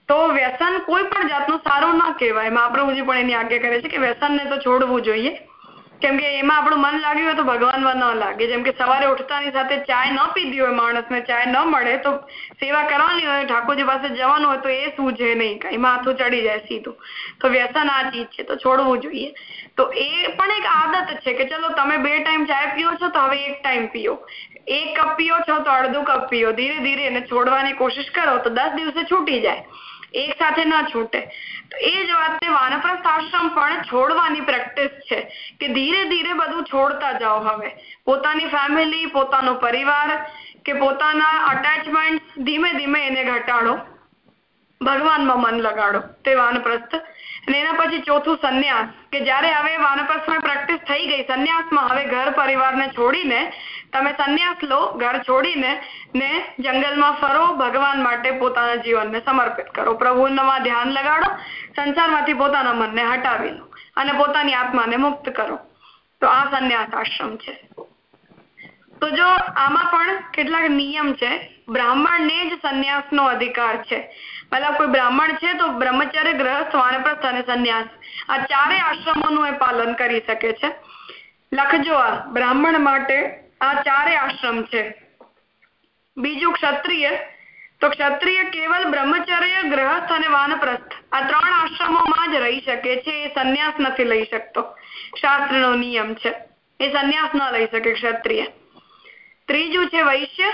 તો વ્યસન કોઈ પણ જાતનું સારું ન કહેવાય. મહાપ્રભુજી પણ એની આજ્ઞા કરે છે કે વ્યસનને તો છોડવું જોઈએ. કેમ કે એમાં આપણું મન લાગ્યું હોય તો ભગવાનમાં ન લાગે. જેમ કે સવારે ઉઠતાની સાથે ચાય ન પીધી હોય, માણસને ચાય ન મળે, તો સેવા કરવાની હોય, ઠાકોરજી પાસે જવાનું હોય, તો એ સૂજે નહીં. એમાં હાથું ચડી જાય સીધું. તો વ્યસન આ ચીજ છે, તો છોડવું જોઈએ. તો એ પણ એક આદત છે કે ચલો તમે બે ટાઈમ ચાય પીઓ છો, તો હવે એક ટાઈમ પીઓ. એક કપ પીઓ છો, તો અડધું કપ પીઓ. ધીરે ધીરે એને છોડવાની કોશિશ કરો, તો દસ દિવસે છૂટી જાય. એક સાથે ન છૂટે. એ જ વાતને વાનપ્રસ્થ આશ્રમ પણ છોડવાની પ્રેક્ટિસ છે કે ધીરે ધીરે બધું છોડતા જાઓ હવે. પોતાની ફેમિલી પોતાનો પરિવાર કે પોતાના અટેચમેન્ટ ધીમે ધીમે એને ઘટાડો. ભગવાનમાં મન લગાડો તે વાનપ્રસ્થ. અને એના પછી ચોથું સંન્યાસ કે જ્યારે હવે વાનપ્રસ્થમાં પ્રેક્ટિસ થઈ ગઈ, સંન્યાસમાં હવે ઘર પરિવારને છોડીને તમે સંન્યાસ લો, ઘર છોડીને ને જંગલમાં ફરો, ભગવાન માટે પોતાના જીવનને સમર્પિત કરો. પ્રભુમાં ધ્યાન લગાડો, સંસારમાંથી પોતાના મનને હટાવી લો અને પોતાની આત્માને મુક્ત કરો. તો આ સંન્યાસ આશ્રમ છે. તો જો આમાં પણ કેટલાક નિયમ છે. બ્રાહ્મણને જ સંન્યાસનો અધિકાર છે. મતલબ કોઈ બ્રાહ્મણ છે તો બ્રહ્મચર્ય ગ્રહસ્થ, વાનપ્રસ્થ અને સંન્યાસ. આ ચારે આશ્રમોનું એ પાલન કરી શકે છે. લખજો આ, બ્રાહ્મણ માટે આ ચારે આશ્રમ છે. બીજું ક્ષત્રિય. તો ક્ષત્રિય કેવલ બ્રહ્મચર્ય, ગ્રહસ્થ અને વાનપ્રસ્થ. આ ત્રણ આશ્રમોમાં જ રહી શકે છે, એ સંન્યાસ નથી લઈ શકતો. શાસ્ત્રનો નિયમ છે. એ સંન્યાસ ન લઈ શકે ક્ષત્રિય. ત્રીજું છે વૈશ્ય.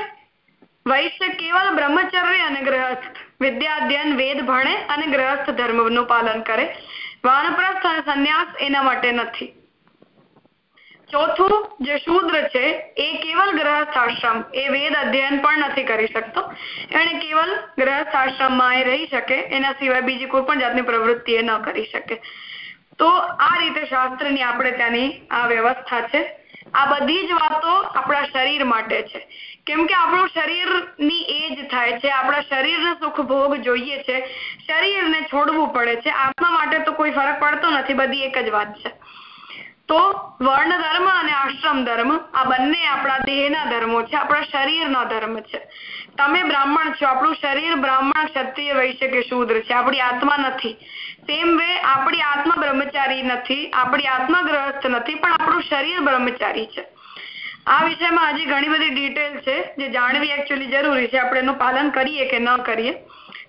વૈશ્ય કેવલ બ્રહ્મચર્ય અને ગ્રહસ્થ. વિદ્યાધ્યન વેદ ભણે અને ગ્રહસ્થ ધર્મનું પાલન કરે. વાનપ્રસ્થ અને સંન્યાસ એના માટે નથી. ચોથું જે શૂદ્ર છે, એ કેવલ ગ્રહસ્થ આશ્રમ એ વેદ અધ્યયન પણ નથી કરી શકતો. એને કેવલ ગ્રહસ્થ આશ્રમમાં એ રહી શકે, એના સિવાય બીજી કોઈ પણ જાતની પ્રવૃત્તિ એ ન કરી શકે. તો આ રીતે શાસ્ત્રની આપણે ત્યાંની આ વ્યવસ્થા છે. આ બધી જ વાતો આપણા શરીર માટે છે. કેમ કે આપણું શરીરની એજ થાય છે, આપણા શરીરને સુખ ભોગ જોઈએ છે. શરીરને છોડવું પડે છે. આત્મા માટે તો કોઈ ફરક પડતો નથી, બધી એક જ વાત છે. તો વર્ણ ધર્મ અને આશ્રમ ધર્મ આ બંને આપણા દેહના ધર્મો છે, આપણા શરીરનો ધર્મ છે. તમે બ્રાહ્મણ છો, આપણું શરીર બ્રાહ્મણ ક્ષત્રિય વૈશ્ય કે શૂદ્ર છે, આપણી આત્મા નથી. સેમ વે આપણી આત્મા બ્રહ્મચારી નથી, આપણી આત્મા ગ્રહસ્થ નથી, પણ આપણું શરીર બ્રહ્મચારી છે. આ વિષયમાં હજી ઘણી બધી ડિટેલ છે, જે જાણવી એકચ્યુઅલી જરૂરી છે. આપણે એનું પાલન કરીએ કે ન કરીએ.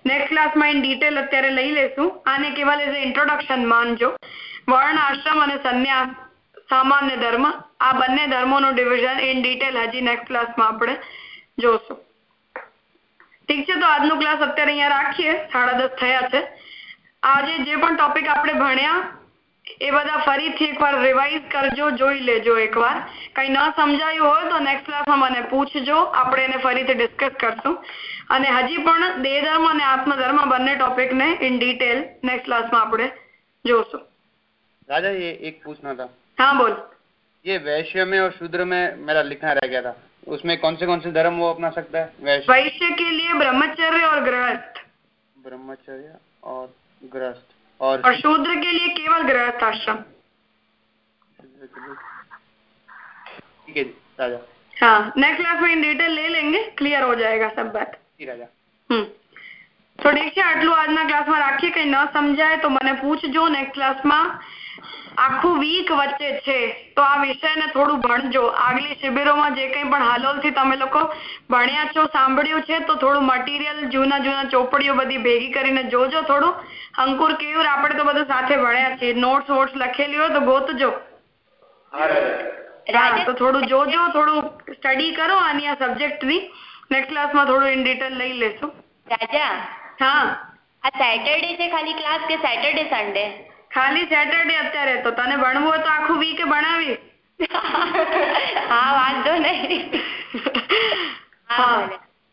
નેક્સ્ટ ક્લાસમાં ઇન ડિટેલ અત્યારે લઈ લેશું. આને કેવલ એઝ ઇન્ટ્રોડક્શન માનજો. વર્ણ, આશ્રમ અને સંન્યાસ. સામાન્ય ધર્મ. આ બંને ધર્મોનું ડિવિઝન ઇન ડિટેલ હજી નેક્સ્ટ ક્લાસમાં આપણે જોશું. ઠીક છે, તો આજનો ક્લાસ અત્યારે અહીંયા રાખીએ. સાડા દસ થયા છે. આજે જે પણ ટોપિક આપણે ભણ્યા, એ બધા ફરીથી એકવાર રિવાઇઝ કરજો, જોઈ લેજો એકવાર. કંઈ ન સમજાયું હોય તો નેક્સ્ટ ક્લાસમાં મને પૂછજો. આપણે એને ફરીથી ડિસ્કસ કરશું. અને હજી પણ દેહધર્મ અને આત્મધર્મ બંને ટોપિકને ઇન ડિટેલ નેક્સ્ટ ક્લાસમાં આપણે જોશું. રાજા એક પૂછના હતા. हाँ बोल ये वैश्य में और शूद्र में मेरा लिखना रह गया था उसमें कौन से कौन से धर्म वो अपना सकता है वैश्य वैश्य के लिए ब्रह्मचर्य और गृहस्थ ब्रह्मचर्य और गृहस्थ और और शूद्र के लिए केवल गृहस्थ आश्रम ठीक है जी राजा हाँ नेक्स्ट क्लास में इन डिटेल ले लेंगे क्लियर हो जाएगा सब बात जी राजा હમ તો ઠીક છે આટલું આજના ક્લાસમાં રાખીએ કઈ ન સમજાય તો મને પૂછજો નેક્સ્ટ ક્લાસમાં આખું વીક વચ્ચે છે. તો આ વિષયને થોડું ભણજો. આગલી શિબિરોમાં જે કંઈ પણ હાલોલથી તમે લોકો ભણ્યા છો સાંભળ્યું છે તો થોડું મટીરિયલ જૂના જૂના ચોપડીઓ બધી ભેગી કરીને જોજો થોડું. અંકુર કેવું આપણે તો બધું સાથે ભણ્યા છીએ. નોટ્સ વોટ્સ લખેલી હોય તો ગોતજો. તો થોડું જોજો થોડું સ્ટડી કરો આની આ સબ્જેક્ટની નેક્સ્ટ ક્લાસમાં થોડું ઇન ડિટેલ લઈ લેશું. રાજા? હા. આ સેટરડે છે ખાલી ક્લાસ કે સેટરડે સન્ડે ખાલી સેટરડે અત્યારે તો તને ભણવું હોય તો આખું વીકે ભણાવી હા વાંધો નહીં. હા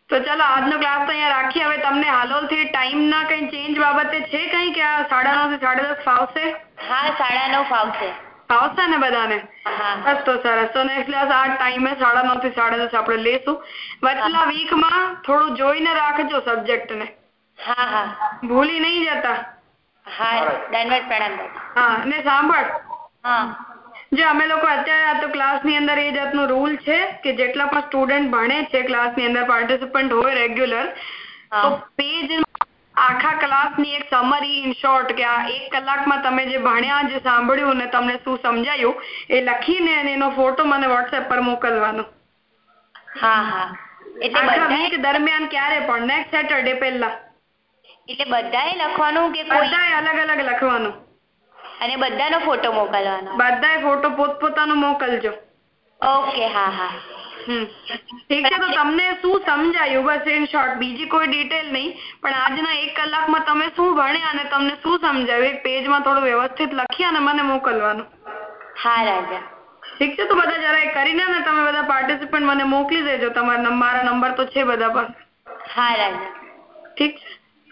તો ચલો આજનો ક્લાસ તો અહીંયા રાખીએ. હવે તમને હાલોલથી ટાઈમના કઈ ચેન્જ બાબતે છે કઈ કે આ સાડા નવથી સાડા દસ ફાવશે? હા સાડા નવ ફાવશે. ફાવશે ને બધાને? બસ તો સરસ. તો નેક્સ્ટ ક્લાસ આ ટાઈમે સાડા નવથી સાડા દસ આપણે લેશું. વચલા વીકમાં થોડું જોઈને રાખજો સબ્જેક્ટને હા હા. ભૂલી નહીં જતા. હા અને સાંભળ. જે અમે લોકો અત્યારે આ તો ક્લાસની અંદર એ જાતનો રૂલ છે કે જેટલા પણ સ્ટુડન્ટ ભણે છે ક્લાસની અંદર પાર્ટિસિપન્ટ હોય રેગ્યુલર તો પેજ આખા ક્લાસની એક સમરી ઇન શોર્ટ કે આ એક કલાકમાં તમે જે ભણ્યા જે સાંભળ્યું ને તમને શું સમજાયું એ લખીને અને એનો ફોટો મને વોટ્સએપ પર મોકલવાનો. હા હા. આખા વીક દરમિયાન ક્યારે પણ? નેક્સ્ટ સેટરડે પહેલા. એટલે બધાએ લખવાનું કે કોઈ? બધાએ અલગ અલગ લખવાનું. અને બધાનો ફોટો મોકલવાનો? બધાએ ફોટો પોતપોતાનો મોકલજો. ઓકે હા હા. ઠીક છે તો તમને શું સમજાયું? બસ ઇન શોર્ટ બીજી કોઈ ડિટેલ નહીં પણ આજના એક કલાકમાં તમે શું ભણ્યા અને તમને શું સમજાયું? એક પેજમાં થોડું વ્યવસ્થિત લખી અને મને મોકલવાનું. હા રાજા. ઠીક છે તો બધા જરા એ કરીને ને તમે બધા પાર્ટિસિપન્ટ મને મોકલી દેજો. તમારા મારા નંબર તો છે બધા પણ હા રાજા. ઠીક છે?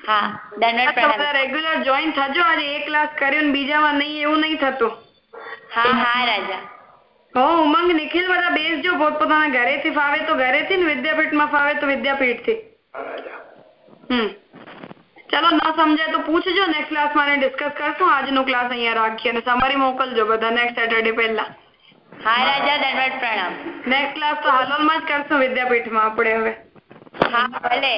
હા પ્રણામ રેગ્યુલર જોઈન થજો આજે એક ક્લાસ કર્યો ને બીજામાં નહીં એવું નહીં થતું. હા હા રાજા. હો ઉમંગ નિખિલ બધા બેસજો પોતપોતાના ઘરેથી ફાવે તો ઘરેથી ને વિદ્યાપીઠમાં ફાવે તો વિદ્યાપીઠથી. હમ. ચલો ન સમજાય તો પૂછજો. નેક્સ્ટ ક્લાસમાં એને ડિસ્કસ કરશું. આજનો ક્લાસ અહીંયા રાખીએ અને સમરી મોકલજો બધા નેક્સ્ટ સેટરડે પહેલા. હા રાજા દંડવત પ્રણામ. નેક્સ્ટ ક્લાસ તો હાલોલમાં જ કરશું વિદ્યાપીઠમાં આપણે હવે. હા ભલે.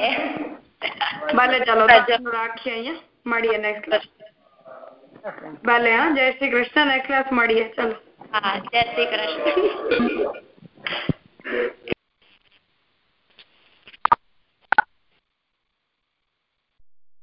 ભલે ચાલો રાખીએ અહીંયા. મળીએ નેક્સ્ટ ક્લાસ ભલે હા જય શ્રી કૃષ્ણ નેક્સ્ટ ક્લાસ મળીએ. ચાલો. હા જય શ્રી કૃષ્ણ.